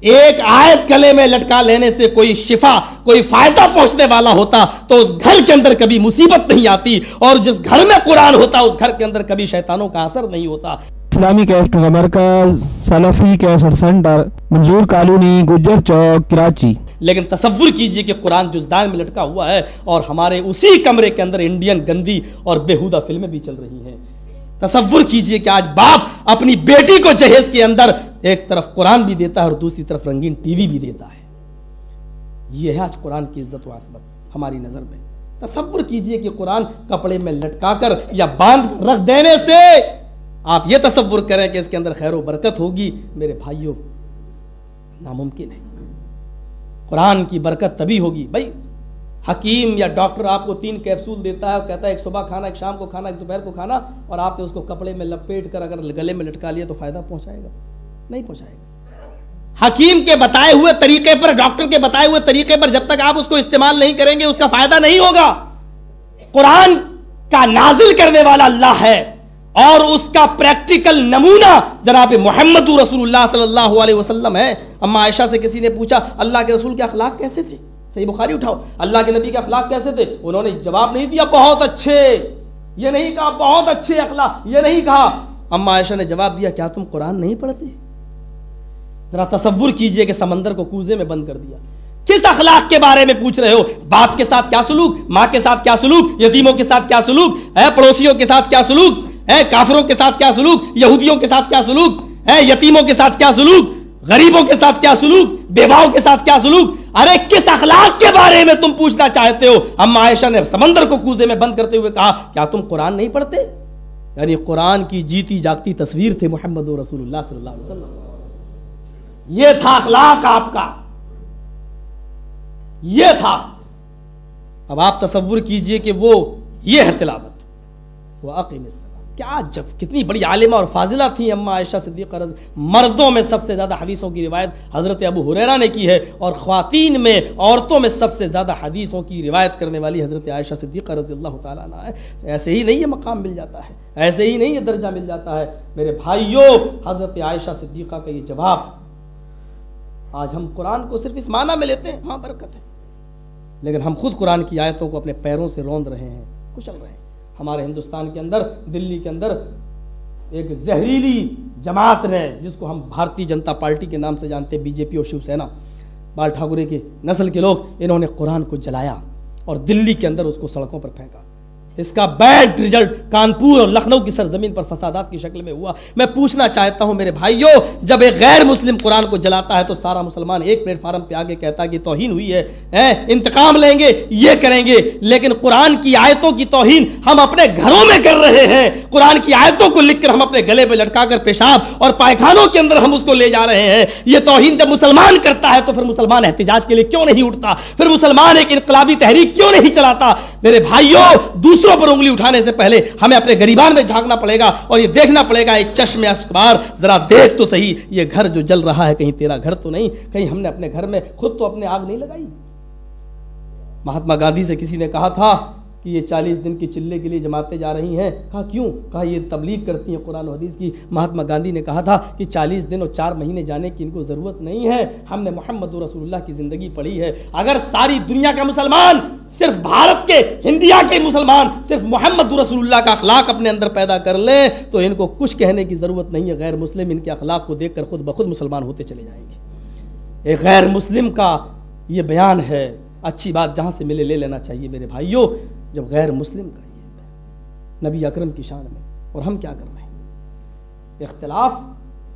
ایک آیت گلے میں لٹکا لینے سے کوئی شفا، کوئی فائدہ پہنچنے والا ہوتا تو اس گھر کے اندر کبھی مصیبت نہیں آتی اور جس گھر میں قرآن ہوتا، اس گھر کے اندر کبھی شیطانوں کا اثر نہیں ہوتا۔
اسلامی کیسٹ کا مرکز، Salafi cassette centre, Manzoor colony, Gujjar Chowk, Karachi.
لیکن تصور کیجیے کہ قرآن جزدان میں لٹکا ہوا ہے اور ہمارے اسی کمرے کے اندر انڈین گندی اور بےحودہ فلمیں بھی چل رہی ہیں۔ تصور کیجیے کہ آج باپ اپنی بیٹی کو جہیز کے اندر ایک طرف قرآن بھی دیتا ہے اور دوسری طرف رنگین ٹی وی بھی دیتا ہے۔ یہ ہے آج قرآن کی عزت و عصمت ہماری نظر میں۔ تصور کیجیے کہ قرآن کپڑے میں لٹکا کر یا باندھ رکھ دینے سے آپ یہ تصور کریں کہ اس کے اندر خیر و برکت ہوگی، میرے بھائیوں، ناممکن ہے۔ قرآن کی برکت تبھی ہوگی۔ بھائی، حکیم یا ڈاکٹر آپ کو تین کیپسول دیتا ہے اور کہتا ہے، ایک صبح کھانا، ایک شام کو کھانا، ایک دوپہر کو کھانا، اور آپ نے اس کو کپڑے میں لپیٹ کر اگر گلے میں لٹکا لیا تو فائدہ پہنچائے گا۔ نہیں پہنچائے گا۔ حکیم کے بتائے ہوئے طریقے پر، ڈاکٹر کے بتائے ہوئے طریقے پر جب تک آپ اس کو استعمال نہیں کریں گے، اس کا فائدہ نہیں ہوگا۔ قرآن کا نازل کرنے والا اللہ ہے۔ اور اس کا پریکٹیکل نمونہ جناب محمد رسول اللہ صلی اللہ علیہ وسلم ہے۔ اما عائشہ سے کسی نے پوچھا، اللہ کے رسول کے اخلاق کیسے تھے؟ صحیح بخاری اٹھاؤ۔ اللہ کے نبی کے اخلاق کیسے تھے؟ انہوں نے جواب نہیں دیا، بہت اچھے۔ یہ نہیں کہا، بہت اچھے اخلاق۔ یہ نہیں کہا۔ اما عائشہ نے جواب دیا، کیا تم قرآن نہیں پڑھتے؟ ذرا تصور کیجیے کہ سمندر کو کوزے میں بند کر دیا۔ کس اخلاق کے بارے میں پوچھ رہے ہو؟ باپ کے ساتھ کیا سلوک؟ ماں کے ساتھ کیا سلوک؟ یتیموں کے ساتھ کیا سلوک؟ ہے پڑوسیوں کے ساتھ کیا سلوک؟ ہے کافروں کے ساتھ کیا سلوک؟ یہودیوں کے ساتھ کیا سلوک؟ ہے یتیموں کے ساتھ کیا سلوک؟ غریبوں کے ساتھ کیا سلوک؟ بیواؤں کے ساتھ کیا سلوک؟ ارے کس اخلاق کے بارے میں تم پوچھنا چاہتے ہو؟ اما عائشہ نے سمندر کو کوزے میں بند کرتے ہوئے کہا، کیا تم قرآن نہیں پڑھتے؟ یعنی قرآن کی جیتی جاگتی تصویر تھے محمد رسول اللہ صلی اللہ علیہ وسلم۔ یہ تھا اخلاق آپ کا۔ یہ تھا۔ اب آپ تصور کیجیے کہ وہ یہ ہے تلاوت۔ وہ عقیم کیا جب کتنی بڑی عالمہ اور فاضلہ تھی اما عائشہ صدیقہ رض مردوں میں سب سے زیادہ حدیثوں کی روایت حضرت ابو حریرہ نے کی ہے اور خواتین میں عورتوں میں سب سے زیادہ حدیثوں کی روایت کرنے والی حضرت عائشہ صدیقہ رضی اللہ تعالیٰ عنہ ہے۔ ایسے ہی نہیں یہ مقام مل جاتا ہے۔ ایسے ہی نہیں یہ درجہ مل جاتا ہے۔ میرے بھائیوں، حضرت عائشہ صدیقہ کا یہ جواب آج ہم قرآن کو صرف اس معنی میں لیتے ہیں ہاں برکت ہے۔ لیکن ہم خود قرآن کی آیتوں کو اپنے پیروں سے روند رہے ہیں کچل رہے ہیں۔ ہمارے ہندوستان کے اندر، دلی کے اندر ایک زہریلی جماعت نے، جس کو ہم بھارتی جنتا پارٹی کے نام سے جانتے بی جے پی اور شیو سینا، بال ٹھاکرے کے نسل کے لوگ، انہوں نے قرآن کو جلایا اور دلی کے اندر اس کو سڑکوں پر پھینکا۔ اس کا بیڈ ریزلٹ کانپور اور لکھنؤ کی سرزمین پر فسادات کی شکل میں ہوا۔ میں پوچھنا چاہتا ہوں میرے بھائیوں، جب ایک غیر مسلم قرآن کو جلاتا ہے تو سارا مسلمان ایک پلیٹ فارم پہ آگے کہتا ہے کہ توہین ہوئی ہے۔ انتقام لیں گے، یہ کریں گے، لیکن قرآن کی آیتوں کی توہین ہم اپنے گھروں میں کر رہے ہیں۔ قرآن کی آیتوں کو لکھ کر ہم اپنے گلے پہ لٹکا کر پیشاب اور پائخانوں کے اندر ہم اس کو لے جا رہے ہیں۔ یہ توہین جب مسلمان کرتا ہے تو پھر مسلمان احتجاج کے لیے کیوں نہیں اٹھتا؟ پھر مسلمان ایک انقلابی تحریک کیوں نہیں چلاتا؟ میرے بھائیوں، دوسروں دوسروں پر انگلی اٹھانے سے پہلے ہمیں اپنے گریبان میں جھانکنا پڑے گا اور یہ دیکھنا پڑے گا یہ چشم اشکبار ذرا دیکھ تو صحیح، یہ گھر جو جل رہا ہے، کہیں تیرا گھر تو نہیں، کہیں ہم نے اپنے گھر میں خود تو اپنے آگ نہیں لگائی؟ مہاتما گاندھی سے کسی نے کہا تھا کہ یہ چالیس دن کی چلے کے لیے جماعتیں جا رہی ہیں۔ کہا کیوں؟ کہا یہ تبلیغ کرتی ہیں قرآن و حدیث کی۔ مہاتما گاندھی نے کہا تھا کہ چالیس دن اور چار مہینے جانے کی ان کو ضرورت نہیں ہے۔ ہم نے محمد رسول اللہ کی زندگی پڑھی ہے۔ اگر ساری دنیا کا مسلمان، صرف بھارت کے، انڈیا کے مسلمان صرف محمد رسول اللہ کا اخلاق اپنے اندر پیدا کر لیں تو ان کو کچھ کہنے کی ضرورت نہیں ہے۔ غیر مسلم ان کے اخلاق کو دیکھ کر خود بخود مسلمان ہوتے چلے جائیں گے۔ ایک غیر مسلم کا یہ بیان ہے۔ اچھی بات جہاں سے ملے، لے لینا چاہیے میرے بھائیوں۔ جب غیر مسلم کا یہ نبی اکرم کی شان میں۔ اور ہم کیا کر رہے ہیں؟ اختلاف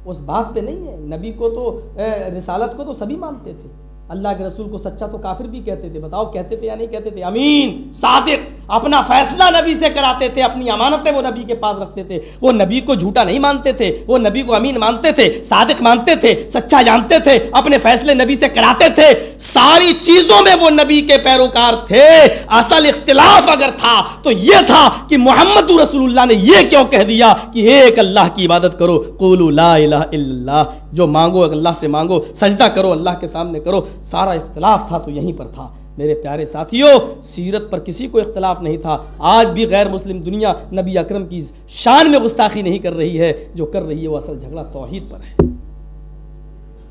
اس بات پہ نہیں ہے۔ نبی کو تو رسالت کو تو سبھی مانتے تھے۔ اللہ کے رسول کو سچا تو کافر بھی کہتے تھے۔ بتاؤ کہتے تھے یا نہیں کہتے تھے؟ امین، صادق۔ اپنا فیصلہ نبی سے کراتے تھے، اپنی امانتیں وہ نبی کے پاس رکھتے تھے۔ وہ نبی کو جھوٹا نہیں مانتے تھے، وہ نبی کو امین مانتے تھے، صادق مانتے تھے، سچا جانتے تھے، اپنے فیصلے نبی سے کراتے تھے۔ ساری چیزوں میں وہ نبی کے پیروکار تھے۔ اصل اختلاف اگر تھا تو یہ تھا کہ محمد رسول اللہ نے یہ کیوں کہہ دیا کہ ایک اللہ کی عبادت کرو۔ قولوا لا الہ الا اللہ، جو مانگو اللہ سے مانگو، سجدہ کرو، اللہ کے سامنے کرو۔ سارا اختلاف تھا تو یہیں پر تھا۔ میرے پیارے ساتھیوں سیرت پر کسی کو اختلاف نہیں تھا۔ آج بھی غیر مسلم دنیا نبی اکرم کی شان میں گستاخی نہیں کر رہی ہے۔ جو کر رہی ہے وہ اصل جھگڑا توحید پر ہے۔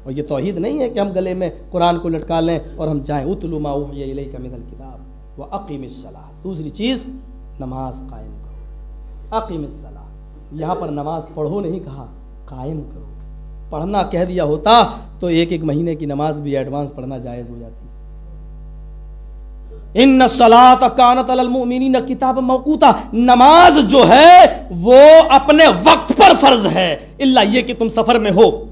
اور یہ توحید نہیں ہے کہ ہم گلے میں قرآن کو لٹکا لیں اور ہم جائیں۔ اتلو ما اوحی الیک من الکتاب واقیم الصلاۃ دوسری چیز، نماز قائم کرو۔ اقیم الصلاۃ یہاں پر نماز پڑھو نہیں کہا، قائم کرو۔ پڑھنا کہہ دیا ہوتا تو ایک ایک مہینے کی نماز بھی ایڈوانس پڑھنا جائز ہو جاتی۔ ان سلاد کانت المؤمنین کتاب موقوتا نماز جو ہے وہ اپنے وقت پر فرض ہے اللہ یہ کہ تم سفر میں ہو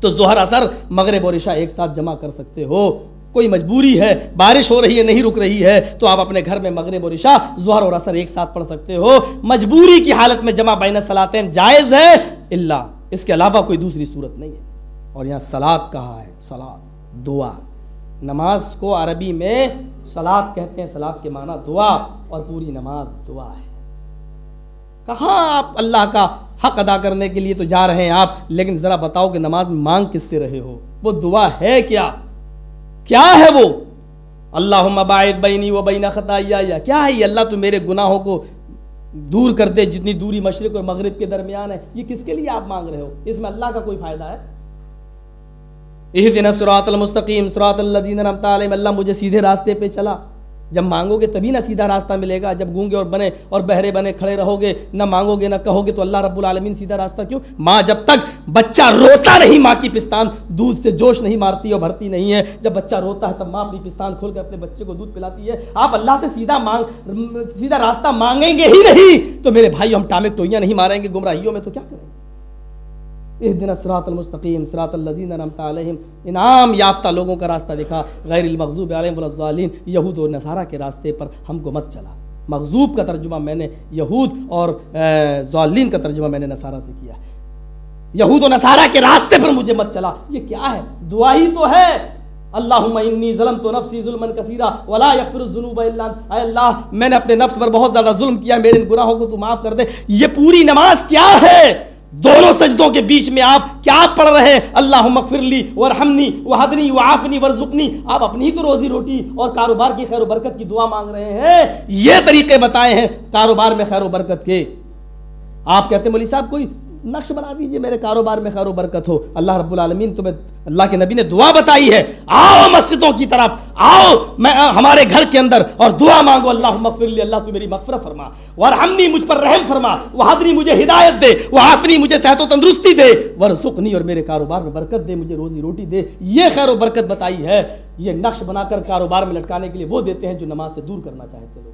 تو ظہر اثر مغرب اور عشاء ایک ساتھ جمع کر سکتے ہو۔ کوئی مجبوری ہے، بارش ہو رہی ہے، نہیں رک رہی ہے، تو آپ اپنے گھر میں مغرب اور عشاء، ظہر اور اثر ایک ساتھ پڑھ سکتے ہو۔ مجبوری کی حالت میں جمع بین سلاطین جائز ہے اللہ اس کے علاوہ کوئی دوسری صورت نہیں ہے۔ اور یہاں سلاد کہا ہے سلاد دعا۔ نماز کو عربی میں سلاد کہتے ہیں سلاد کے معنی دعا اور پوری نماز دعا ہے۔ کہاں آپ اللہ کا حق ادا کرنے کے لیے تو جا رہے ہیں آپ، لیکن ذرا بتاؤ کہ نماز میں مانگ کس سے رہے ہو؟ وہ دعا ہے کیا؟ کیا ہے وہ؟ اللہ مباعد بینی و بینا خطا کیا ہے یہ اللہ تو میرے گناہوں کو دور کر دے، جتنی دوری مشرق اور مغرب کے درمیان ہے، یہ کس کے لیے آپ مانگ رہے ہو؟ اس میں اللہ کا کوئی فائدہ ہے؟ دن سرات المستقیم سرات اللہ اللہ مجھے سیدھے راستے پہ چلا۔ جب مانگو گے تبھی نہ سیدھا راستہ ملے گا۔ جب گونگے اور بنے اور بہرے بنے کھڑے رہو گے، نہ مانگو گے، نہ کہو گے، تو اللہ رب العالمین سیدھا راستہ کیوں؟ ماں جب تک بچہ روتا نہیں، ماں کی پستان دودھ سے جوش نہیں مارتی اور بھرتی نہیں ہے۔ جب بچہ روتا ہے تب ماں اپنی پستان کھول کر اپنے بچے کو دودھ پلاتی ہے۔ آپ اللہ سے سیدھا مانگ، سیدھا راستہ مانگیں گے ہی نہیں، تو میرے بھائی ہم ٹامک ٹوئیاں نہیں ماریں گے، گمراہیوں میں تو کیا کریں گے؟ دن سرات المستقیم سرات الزین علیہم انعام یافتہ لوگوں کا راستہ دکھا، غیر المغضوب علیہم الظالین یہود و نصارہ کے راستے پر ہم کو مت چلا۔ مغضوب کا ترجمہ میں نے یہود اور ظالین کا ترجمہ میں نے نصارہ سے کیا۔ یہود و نصارہ کے راستے پر مجھے مت چلا۔ یہ کیا ہے؟ دعا ہی تو ہے۔ اللہم انی ظلمت نفسی ظلما کثیرا ولا یغفر الذنوب الا انت۔ اے اللہ، میں نے اپنے نفس پر بہت زیادہ ظلم کیا، میرے گناہوں کو تو معاف کر دے۔ یہ پوری نماز کیا ہے؟ دونوں سجدوں کے بیچ میں آپ کیا پڑھ رہے ہیں؟ اللہ مغفرلی ورحمنی وحدنی وعافنی ورزقنی۔ آپ اپنی تو روزی روٹی اور کاروبار کی خیر و برکت کی دعا مانگ رہے ہیں۔ یہ طریقے بتائے ہیں کاروبار میں خیر و برکت کے۔ آپ کہتے ہیں مولی صاحب، کوئی نقش بنا دیجیے، میرے کاروبار میں خیر و برکت ہو۔ اللہ رب العالمین تمہیں، اللہ کے نبی نے دعا بتائی ہے۔ آؤ مسجدوں کی طرف، آؤ میں ہمارے گھر کے اندر، اور دعا مانگو۔ اللہ مغفر لی، اللہ تو میری مغفرت فرما۔ ورحمنی مجھ پر رحم فرما۔ وحدنی مجھے ہدایت دے۔ وعافنی، مجھے صحت و تندرستی دے۔ ورزقنی، اور میرے کاروبار میں برکت دے، مجھے روزی روٹی دے۔ یہ خیر و برکت بتائی ہے۔ یہ نقش بنا کر کاروبار میں لٹکانے کے لیے وہ دیتے ہیں جو نماز سے دور کرنا چاہتے لوگ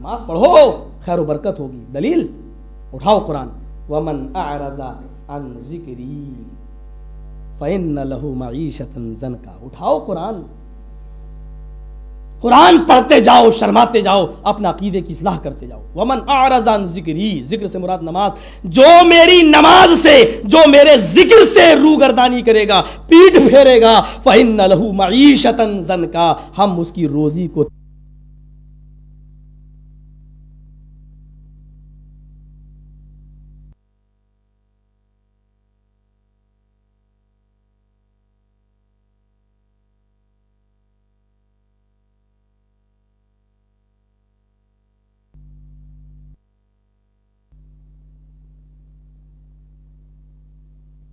نماز پڑھو، خیر و برکت ہوگی۔ دلیل؟ اٹھاؤ قرآن۔ ومن اعرض عن ذکری فإن له معیشتا زنکا اٹھاؤ قرآن۔ قرآن پڑھتے جاؤ، شرماتے جاؤ اپنا عقیدے کی اصلاح کرتے جاؤ۔ ومن اعرض عن ذکری ذکر سے مراد نماز۔ جو میری نماز سے، جو میرے ذکر سے روگردانی کرے گا، پیٹ پھیرے گا، فإن له معیشتا زنکا ہم اس کی روزی کو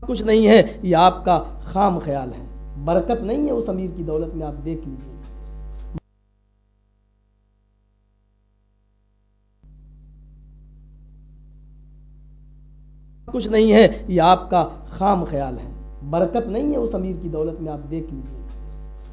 کچھ نہیں ہے، یہ آپ کا خام خیال ہے۔ برکت نہیں ہے اس امیر کی دولت میں، آپ دیکھ لیجیے کچھ نہیں ہے، یہ آپ کا خام خیال ہے۔ برکت نہیں ہے اس امیر کی دولت میں، آپ دیکھ لیجیے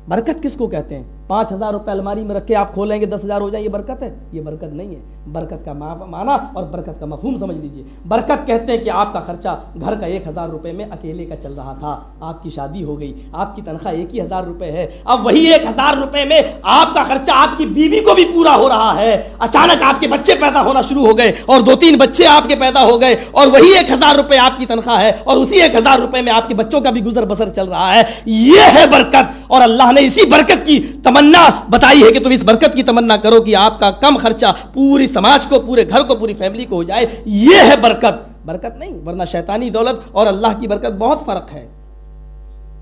برکت کس کو کہتے ہیں؟ پانچ ہزار روپے الماری میں رکھے، آپ کھولیں گے، دس ہزار ہو جائیں، یہ برکت ہے؟ یہ برکت نہیں ہے۔ برکت کا معنی اور برکت کا مفہوم سمجھ لیجیے۔ برکت کہتے ہیں کہ آپ کا خرچہ گھر کا ایک ہزار روپے میں اکیلے کا چل رہا تھا۔ آپ کی شادی ہو گئی، آپ کی تنخواہ ایک ہی ہزار روپے ہے۔ اب وہی ایک ہزار روپے میں آپ کا خرچہ آپ کی بیوی کو بھی پورا ہو رہا ہے۔ اچانک آپ کے بچے پیدا ہونا شروع ہو گئے اور دو تین بچے آپ کے پیدا ہو گئے اور وہی ایک ہزار روپے آپ کی تنخواہ ہے اور اسی ایک ہزار روپے میں آپ کے بچوں کا بھی گزر بسر چل رہا ہے۔ یہ ہے برکت اور اللہ نے اسی برکت کی تمنا بتائی ہے کہ تم اس برکت کی تمنا کرو کہ آپ کا کم خرچہ پوری سماج کو، پورے گھر کو، پوری فیملی کو ہو جائے۔ یہ ہے برکت۔ برکت نہیں، ورنہ شیطانی دولت اور اللہ کی برکت بہت فرق ہے۔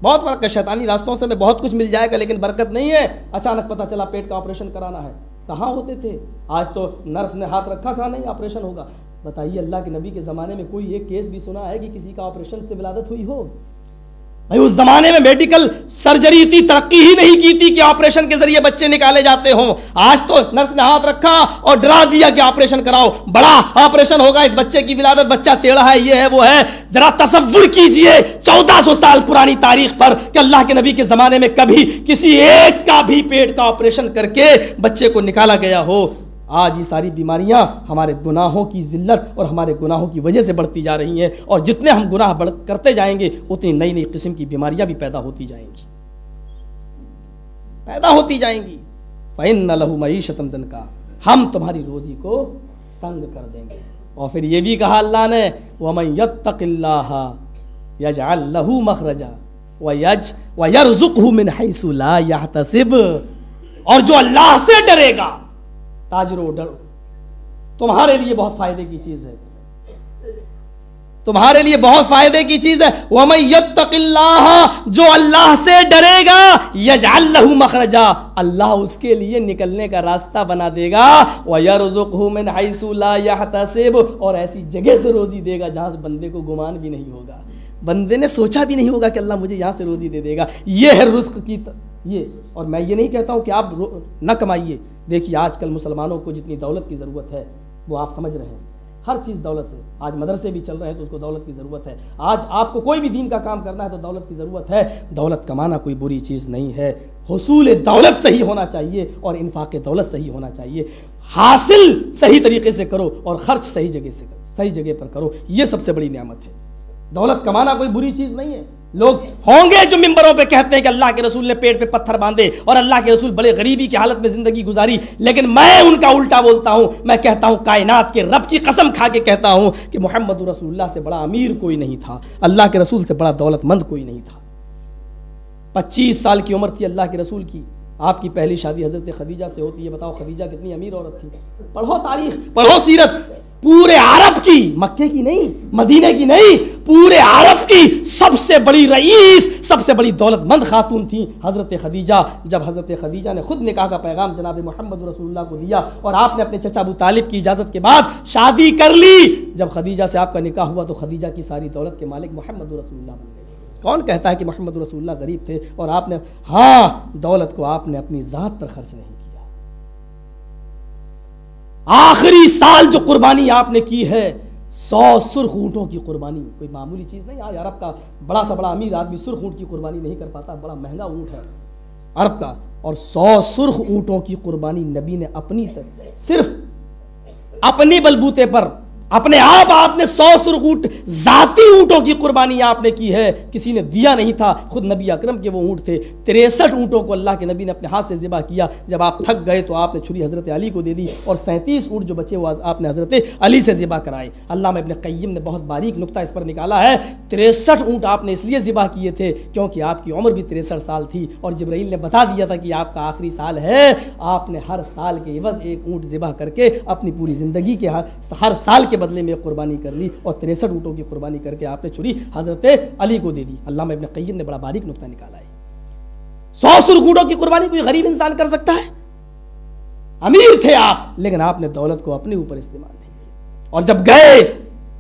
بہت فرق ہے۔ شیطانی راستوں سے میں بہت کچھ مل جائے گا، لیکن برکت نہیں ہے۔ اچانک پتہ چلا پیٹ کا آپریشن کرانا ہے۔ کہاں ہوتے تھے؟ آج تو نرس نے ہاتھ رکھا، کہاں نہیں آپریشن ہوگا؟ بتائیے اللہ کے نبی کے زمانے میں کوئی ایک کیس بھی سنا ہے کہ کسی کا آپریشن سے ولادت ہوئی ہو؟ بھائی، اس زمانے میں میڈیکل سرجری اتنی ترقی ہی نہیں کی تھی کہ آپریشن کے ذریعے بچے نکالے جاتے ہوں۔ آج تو نرس نے ہاتھ رکھا اور ڈرا دیا کہ آپریشن کراؤ۔ بڑا آپریشن ہوگا اس بچے کی ولادت۔ بچہ ٹیڑھا ہے، یہ ہے، وہ ہے۔ ذرا تصور کیجیے چودہ سو سال پرانی تاریخ پر کہ اللہ کے نبی کے زمانے میں کبھی کسی ایک کا بھی پیٹ کا آپریشن کر کے بچے کو نکالا گیا ہو۔ آج یہ ساری بیماریاں ہمارے گناہوں کی ذلت اور ہمارے گناہوں کی وجہ سے بڑھتی جا رہی ہیں اور جتنے ہم گناہ بڑھ کرتے جائیں گے، اتنی نئی نئی قسم کی بیماریاں بھی پیدا ہوتی جائیں گی۔ پیدا ہوتی جائیں گی۔ فَإِنَّ لَهُ مَعِيشَةً زَنْكَا ہم تمہاری روزی کو تنگ کر دیں گے۔ اور پھر یہ بھی کہا اللہ نے، وَمَنْ يَتَّقِ اللَّهَ يَجْعَلْ لَهُ مَخْرَجًا وَيَرْزُقْهُ مِنْ حَيْثُ لَا يَحْتَسِبْ۔ اور جو اللہ سے ڈرے گا تاجرو ڈرو۔ تمہارے لیے بہت فائدے کی چیز ہے۔ تمہارے لیے بہت فائدے کی چیز ہے۔ وَمَن يَتَّقِ اللَّهَ، جو اللہ سے ڈرے گا، يَجْعَلْ لَهُ مَخْرَجًا۔ اللہ اس کے لیے نکلنے کا راستہ بنا دے گا۔ وَيَرْزُقْهُ مِنْ حَيْثُ لَا يَحْتَسِبُ۔ اور ایسی جگہ سے روزی دے گا جہاں سے بندے کو گمان بھی نہیں ہوگا۔ بندے نے سوچا بھی نہیں ہوگا کہ اللہ مجھے یہاں سے روزی دے دے گا۔ یہ ہے رزق کی یہ اور میں یہ نہیں کہتا ہوں کہ آپ نہ کمائیے۔ دیکھیے، آج کل مسلمانوں کو جتنی دولت کی ضرورت ہے، وہ آپ سمجھ رہے ہیں۔ ہر چیز دولت سے۔ آج مدرسے بھی چل رہے ہیں تو اس کو دولت کی ضرورت ہے۔ آج آپ کو کوئی بھی دین کا کام کرنا ہے تو دولت کی ضرورت ہے۔ دولت کمانا کوئی بری چیز نہیں ہے۔ حصول دولت صحیح ہونا چاہیے اور انفاق دولت صحیح ہونا چاہیے۔ حاصل صحیح طریقے سے کرو اور خرچ صحیح جگہ سے کرو، صحیح جگہ پر کرو۔ یہ سب سے بڑی نعمت ہے۔ دولت کمانا کوئی بری چیز نہیں ہے۔ لوگ ہوں گے جو ممبروں پہ کہتے ہیں کہ اللہ کے رسول نے پیٹ پہ پتھر باندھے اور اللہ کے رسول بڑے غریبی کی حالت میں زندگی گزاری، لیکن میں ان کا الٹا بولتا ہوں، میں کہتا ہوں کائنات کے رب کی قسم کھا کے کہتا ہوں کہ محمد رسول اللہ سے بڑا امیر کوئی نہیں تھا، اللہ کے رسول سے بڑا دولت مند کوئی نہیں تھا۔ پچیس سال کی عمر تھی اللہ کے رسول کی آپ کی پہلی شادی حضرت خدیجہ سے ہوتی ہے، بتاؤ خدیجہ کتنی امیر عورت تھی۔ پڑھو تاریخ، پڑھو سیرت۔ پورے عرب کی، مکے کی نہیں مدینے کی نہیں، پورے عرب کی سب سے بڑی رئیس، سب سے بڑی دولت مند خاتون تھی حضرت خدیجہ۔ جب حضرت خدیجہ نے خود نکاح کا پیغام جناب محمد رسول اللہ کو دیا اور آپ نے اپنے چچا ابو طالب کی اجازت کے بعد شادی کر لی، جب خدیجہ سے آپ کا نکاح ہوا تو خدیجہ کی ساری دولت کے مالک محمد رسول اللہ بن گئے۔ کون کہتا ہے کہ محمد رسول اللہ غریب تھے اور آپ نے ہاں دولت کو آپ نے اپنی ذات پر خرچ نہیں کیا۔ آخری سال جو قربانی آپ نے کی ہے، سو سرخ اونٹوں کی قربانی۔ کوئی معمولی چیز نہیں، آج عرب کا بڑا سا بڑا امیر آدمی سرخ اونٹ کی قربانی نہیں کر پاتا، بڑا مہنگا اونٹ ہے۔ عرب کا۔ اور سو سرخ اونٹوں کی قربانی نبی نے اپنی صرف اپنی بلبوتے پر اپنے آپ آپ نے سو سر اونٹ ذاتی اونٹوں کی قربانی آپ نے کی ہے، کسی نے دیا نہیں تھا۔ خود نبی اکرم کے وہ اونٹ تھے۔ تریسٹھ اونٹوں کو اللہ کے نبی نے اپنے ہاتھ سے ذبح کیا۔ جب آپ تھک گئے تو آپ نے چھری حضرت علی کو دے دی اور سینتیس اونٹ جو بچے وہ آپ نے حضرت علی سے ذبح کرائے۔ اللہ میں اپنے قیم نے بہت باریک نقطہ اس پر نکالا ہے۔ تریسٹھ اونٹ آپ نے اس لیے ذبح کیے تھے کیونکہ آپ کی عمر بھی تریسٹھ سال تھی اور جبرائیل نے بتا دیا تھا کہ آپ کا آخری سال ہے۔ آپ نے ہر سال کے عوض ایک اونٹ ذبح کر کے اپنی پوری زندگی کے ہر سال کے بدلے میں قربانی کر لی اور تریسٹھ اونٹوں کی قربانی کر کے آپ نے چھری حضرت علی کو دے دی۔ اللہ میں ابن قیم نے بڑا باریک نقطہ نکالا ہے۔ سو سر اونٹوں کی قربانی کوئی غریب انسان کر سکتا ہے؟ امیر تھے آپ، لیکن آپ نے دولت کو اپنے اوپر استعمال نہیں کیا۔ اور جب گئے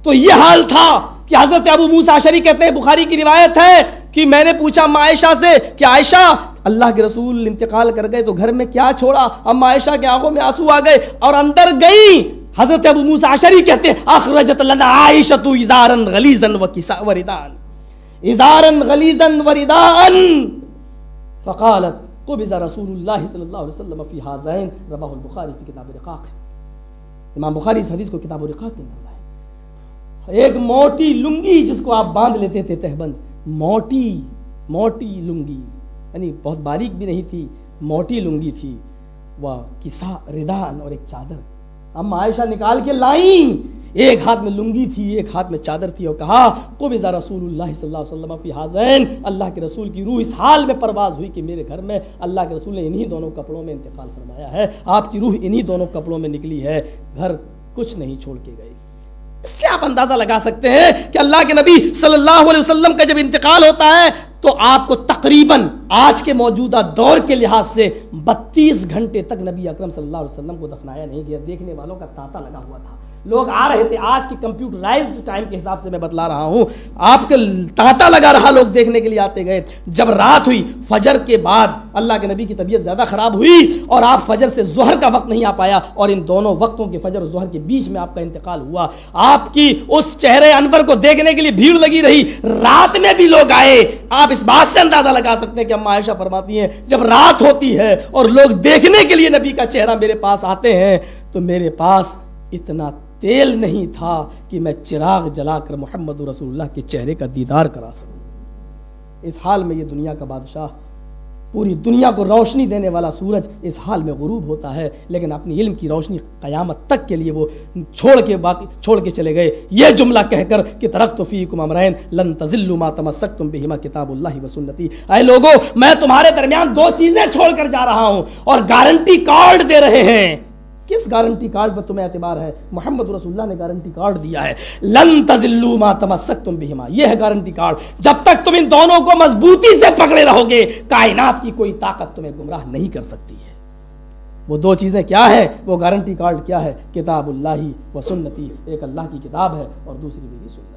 تو یہ حال تھا کہ حضرت ابو موسا شری کہتے ہیں، بخاری کی روایت ہے کہ میں نے پوچھا معائشہ سے کہ عائشہ، اللہ کے رسول انتقال کر گئے تو گھر میں کیا چھوڑا؟ اب عائشہ کے آنکھوں میں آنسو آ گئے اور اندر گئی حضرت ابو موسیٰ عشری کہتے ہیں، اخرجت لنا عائشت ازارن غلیزن و وردان ازارن غلیزن وردان فقالت، قبض رسول اللہ صلی اللہ علیہ وسلم فی حازین رباہ البخاری فی کتاب رقاق. امام بخاری اس حدیث کو کتاب رقاق کے اندر لائے. ایک موٹی لنگی جس کو آپ باندھ لیتے تھے تہبند موٹی موٹی لنگی. یعنی بہت باریک بھی نہیں تھی، موٹی لنگی تھی. وہ کسا ردان اور ایک چادر. اما عائشہ نکال کے لائیں۔ ایک ہاتھ میں لنگی تھی، ایک ہاتھ میں چادر تھی اور کہا کو بھی رسول اللہ صلی اللہ علیہ وسلم فی حاضین اللہ کے رسول کی روح اس حال میں پرواز ہوئی کہ میرے گھر میں اللہ کے رسول نے انہی دونوں کپڑوں میں انتقال فرمایا ہے۔ آپ کی روح انہی دونوں کپڑوں میں نکلی ہے۔ گھر کچھ نہیں چھوڑ کے گئی اس سے آپ اندازہ لگا سکتے ہیں کہ اللہ کے نبی صلی اللہ علیہ وسلم کا جب انتقال ہوتا ہے تو آپ کو تقریباً آج کے موجودہ دور کے لحاظ سے بتیس گھنٹے تک نبی اکرم صلی اللہ علیہ وسلم کو دفنایا نہیں گیا، دیکھنے والوں کا تاتا لگا ہوا تھا۔ لوگ آ رہے تھے، آج کی کمپیوٹرائزڈ ٹائم کے حساب سے میں بتلا رہا ہوں۔ آپ کے تاتا لگا رہا لوگ دیکھنے کے لیے آتے گئے۔ جب رات ہوئی، فجر کے بعد اللہ کے نبی کی طبیعت زیادہ خراب ہوئی اور آپ فجر سے ظہر کا وقت نہیں آ پایا اور ان دونوں وقتوں کے فجر اور ظہر کے بیچ میں آپ کا انتقال ہوا۔ آپ کی اس چہرے انور کو دیکھنے کے لیے بھیڑ لگی رہی۔ رات میں بھی لوگ آئے۔ آپ اس بات سے اندازہ لگا سکتے ہیں کہ اما عائشہ فرماتی ہیں، جب رات ہوتی ہے اور لوگ دیکھنے کے لیے نبی کا چہرہ میرے پاس آتے ہیں تو میرے پاس اتنا تیل نہیں تھا کہ میں چراغ جلا کر محمد رسول اللہ کے چہرے کا دیدار کرا سکوں۔ اس حال میں یہ دنیا کا بادشاہ پوری دنیا کو روشنی دینے والا سورج اس حال میں غروب ہوتا ہے، لیکن اپنی علم کی روشنی قیامت تک کے لیے وہ چھوڑ کے باقی چھوڑ کے چلے گئے۔ یہ جملہ کہہ کر کہ ترقت فیکم امرین لن تزلوا ما تمسکتم بهما کتاب اللہ و سنتی۔ اے لوگو، میں تمہارے درمیان دو چیزیں چھوڑ کر جا رہا ہوں اور گارنٹی کارڈ دے رہے ہیں۔ کس گارنٹی کارڈ پر تمہیں اعتبار ہے؟ محمد رسول اللہ نے گارنٹی کارڈ دیا ہے۔ لن تزلو ما تمسکتم بہما یہ ہے گارنٹی کارڈ جب تک تم ان دونوں کو مضبوطی سے پکڑے رہو گے کائنات کی کوئی طاقت تمہیں گمراہ نہیں کر سکتی ہے۔ وہ دو چیزیں کیا ہے وہ گارنٹی کارڈ کیا ہے؟ کتاب اللہ و سنتی۔ ایک اللہ کی کتاب ہے اور دوسری میری سنت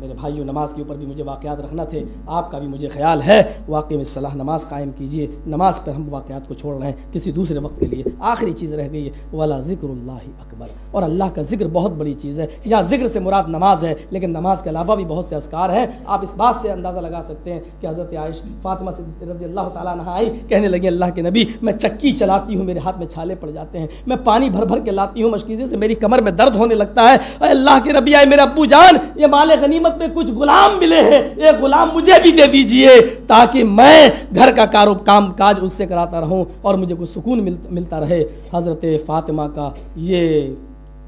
میرے بھائیوں نماز کے اوپر بھی مجھے واقعات رکھنا تھے، آپ کا بھی مجھے خیال ہے۔ واقعی میں صلاح نماز قائم کیجیے، نماز پر ہم واقعات کو چھوڑ رہے ہیں، کسی دوسرے وقت کے لیے۔ آخری چیز رہ گئی ہے والا ذکر اللہ اکبر اور اللہ کا ذکر بہت بڑی چیز ہے، یا ذکر سے مراد نماز ہے، لیکن نماز کے علاوہ بھی بہت سے اسکار ہیں۔ آپ اس بات سے اندازہ لگا سکتے ہیں کہ حضرت عائش فاطمہ سے رضی اللہ تعالیٰ نہ آئی کہنے لگے، اللہ کے نبی، میں چکی چلاتی ہوں، میرے ہاتھ میں چھالے پڑ جاتے ہیں، میں پانی بھر بھر کے لاتی ہوں، مشکیزے سے میری کمر میں درد ہونے لگتا ہے۔ اے اللہ کے نبی آئے میرا ابو جان، یہ مال غنیمت میں کچھ غلام ملے ہیں، ایک غلام مجھے بھی دے دیجیے تاکہ میں گھر کا کارو کام کاج اس سے کراتا رہوں اور مجھے کچھ سکون ملتا رہے۔ حضرت فاطمہ کا یہ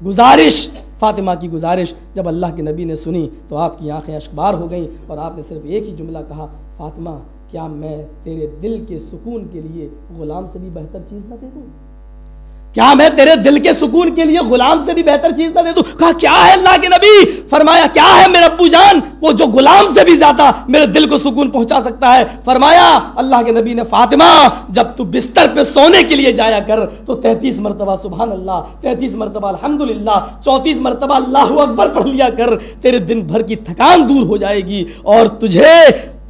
گزارش، فاطمہ کی گزارش جب اللہ کے نبی نے سنی تو آپ کی آنکھیں اشکبار ہو گئیں اور آپ نے صرف ایک ہی جملہ کہا، فاطمہ، کیا میں تیرے دل کے سکون کے لیے غلام سے بھی بہتر چیز نہ دے دوں؟ کیا میں تیرے دل کے سکون کے لیے غلام سے بھی بہتر چیز نہ دے دوں؟ کہا، کیا ہے اللہ کے نبی؟ فرمایا، کیا ہے میرے ابو جان؟ وہ جو غلام سے بھی زیادہ میرے دل کو سکون پہنچا سکتا ہے۔ فرمایا، اللہ کے نبی نے فاطمہ، جب تو بستر پہ سونے کے لیے جایا کر، تو تینتیس مرتبہ سبحان اللہ، تینتیس مرتبہ الحمد للہ چونتیس مرتبہ اللہ اکبر پڑھ لیا کر، تیرے دن بھر کی تھکان دور ہو جائے گی اور تجھے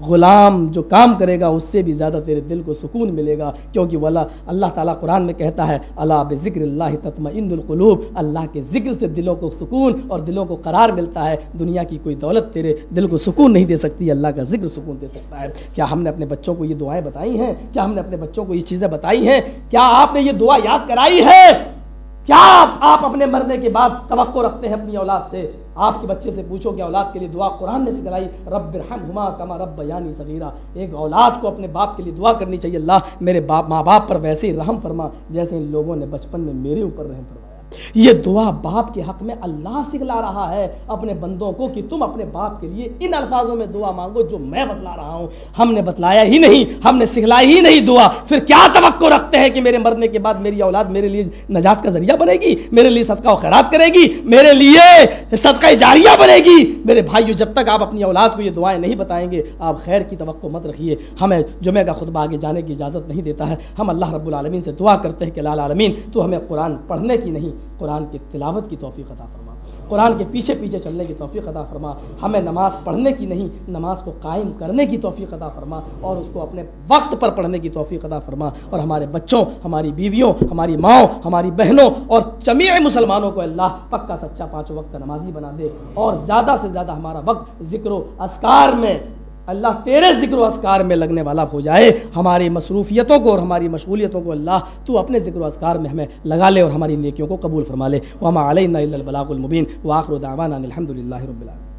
غلام جو کام کرے گا، اس سے بھی زیادہ تیرے دل کو سکون ملے گا۔ کیونکہ وہ اللہ اللہ تعالیٰ قرآن میں کہتا ہے اللہ بذکر اللہ تطمئن القلوب اللہ کے ذکر سے دلوں کو سکون اور دلوں کو قرار ملتا ہے۔ دنیا کی کوئی دولت تیرے دل کو سکون نہیں دے سکتی، اللہ کا ذکر سکون دے سکتا ہے۔ کیا ہم نے اپنے بچوں کو یہ دعائیں بتائی ہیں؟ کیا ہم نے اپنے بچوں کو یہ چیزیں بتائی ہیں؟ کیا آپ نے یہ دعا یاد کرائی ہے؟ کیا آپ اپنے مرنے کے بعد توقع رکھتے ہیں اپنی اولاد سے؟ آپ کے بچے سے پوچھو کہ اولاد کے لیے دعا قرآن نے سکھلائی، رب ہما کما رب یعنی صغیرہ ایک اولاد کو اپنے باپ کے لیے دعا کرنی چاہیے، اللہ میرے باپ ماں باپ پر ویسے ہی رحم فرما، جیسے ان لوگوں نے بچپن میں میرے اوپر رحم فرما یہ دعا باپ کے حق میں اللہ سکھلا رہا ہے اپنے بندوں کو کہ تم اپنے باپ کے لیے ان الفاظوں میں دعا مانگو جو میں بتلا رہا ہوں۔ ہم نے بتلایا ہی نہیں، ہم نے سکھلایا ہی نہیں دعا۔ پھر کیا توقع رکھتے ہیں کہ میرے مرنے کے بعد میری اولاد میرے لیے نجات کا ذریعہ بنے گی؟ میرے لیے صدقہ و خیرات کرے گی؟ میرے لیے صدقہ جاریہ بنے گی؟ میرے بھائیو، جب تک آپ اپنی اولاد کو یہ دعائیں نہیں بتائیں گے، آپ خیر کی توقع مت رکھیے۔ ہمیں جمعہ کا خطبہ آگے جانے کی اجازت نہیں دیتا ہے۔ ہم اللہ رب العالمین سے دعا کرتے ہیں کہ لال عالمین تو ہمیں قرآن پڑھنے کی نہیں قرآن کی تلاوت کی توفیق عطا فرما۔ قرآن کے پیچھے پیچھے چلنے کی توفیق عطا فرما۔ ہمیں نماز پڑھنے کی نہیں، نماز کو قائم کرنے کی توفیق عطا فرما اور اس کو اپنے وقت پر پڑھنے کی توفیق عطا فرما۔ اور ہمارے بچوں، ہماری بیویوں، ہماری ماؤں، ہماری بہنوں اور جمیع مسلمانوں کو اللہ پکا سچا پانچوں وقت نمازی بنا دے۔ اور زیادہ سے زیادہ ہمارا وقت ذکر و اسکار میں اللہ تیرے ذکر و اسکار میں لگنے والا ہو جائے، ہماری مصروفیتوں کو اور ہماری مشغولیتوں کو اللہ تو اپنے ذکر و اسکار میں ہمیں لگا لے اور ہماری نیکیوں کو قبول فرما لے۔ وما علینا الا البلاغ المبین واخر دعوانا الحمد للہ رب العالمین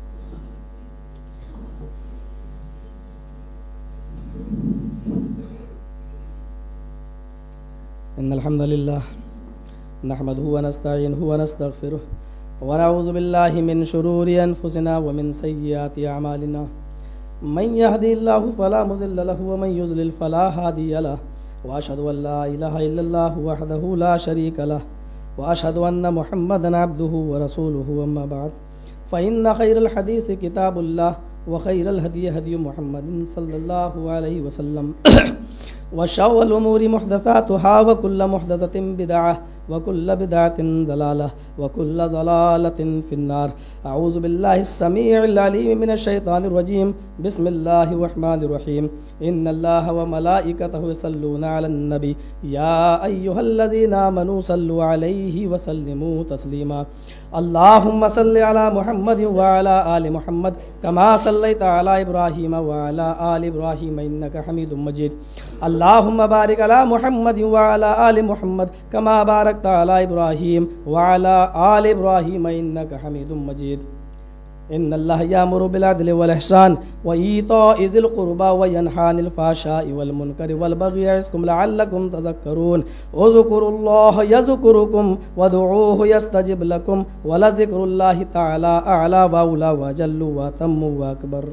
ان الحمد لله نحمده ونستعينه ونستغفره۔ ونعوذ بالله من شرور انفسنا ومن سيئات اعمالنا من يهدي الله فلا مضل له ومن يضلل فلا هادي له. واشهد ان لا اله الا الله وحده لا شريك له. واشهد ان محمدا عبده ورسوله اما بعد. فان خير الحديث كتاب الله وخير الهدي هدي محمد صلى الله عليه وسلم. وشر الامور محدثاتها وكل محدثه بدعه وكل بدعة ضلالة وكل ضلالة في النار أعوذ بالله السميع العليم من الشيطان الرجيم بسم الله الرحمن الرحيم إن الله وملائكته يصلون على النبي يا أيها الذين آمنوا صلوا عليه وسلموا تسليما اللهم صل على محمد وعلى آل محمد كما صليت على إبراهيم وعلى آل إبراهيم إنك حميد مجيد اللهم بارك على محمد وعلى آل محمد كما باركت على إبراهيم وعلى آل إبراهيم إنك حميد مجيد ان الله يأمر بالعدل والإحسان وإيتاء ذي القربى وينهى عن الفحشاء والمنكر والبغي يعظكم لعلكم تذكرون اذكروا الله يذكركم وادعوه يستجب لكم ولذكر الله تعالى أعلى وأولى وجل وأتم وأكبر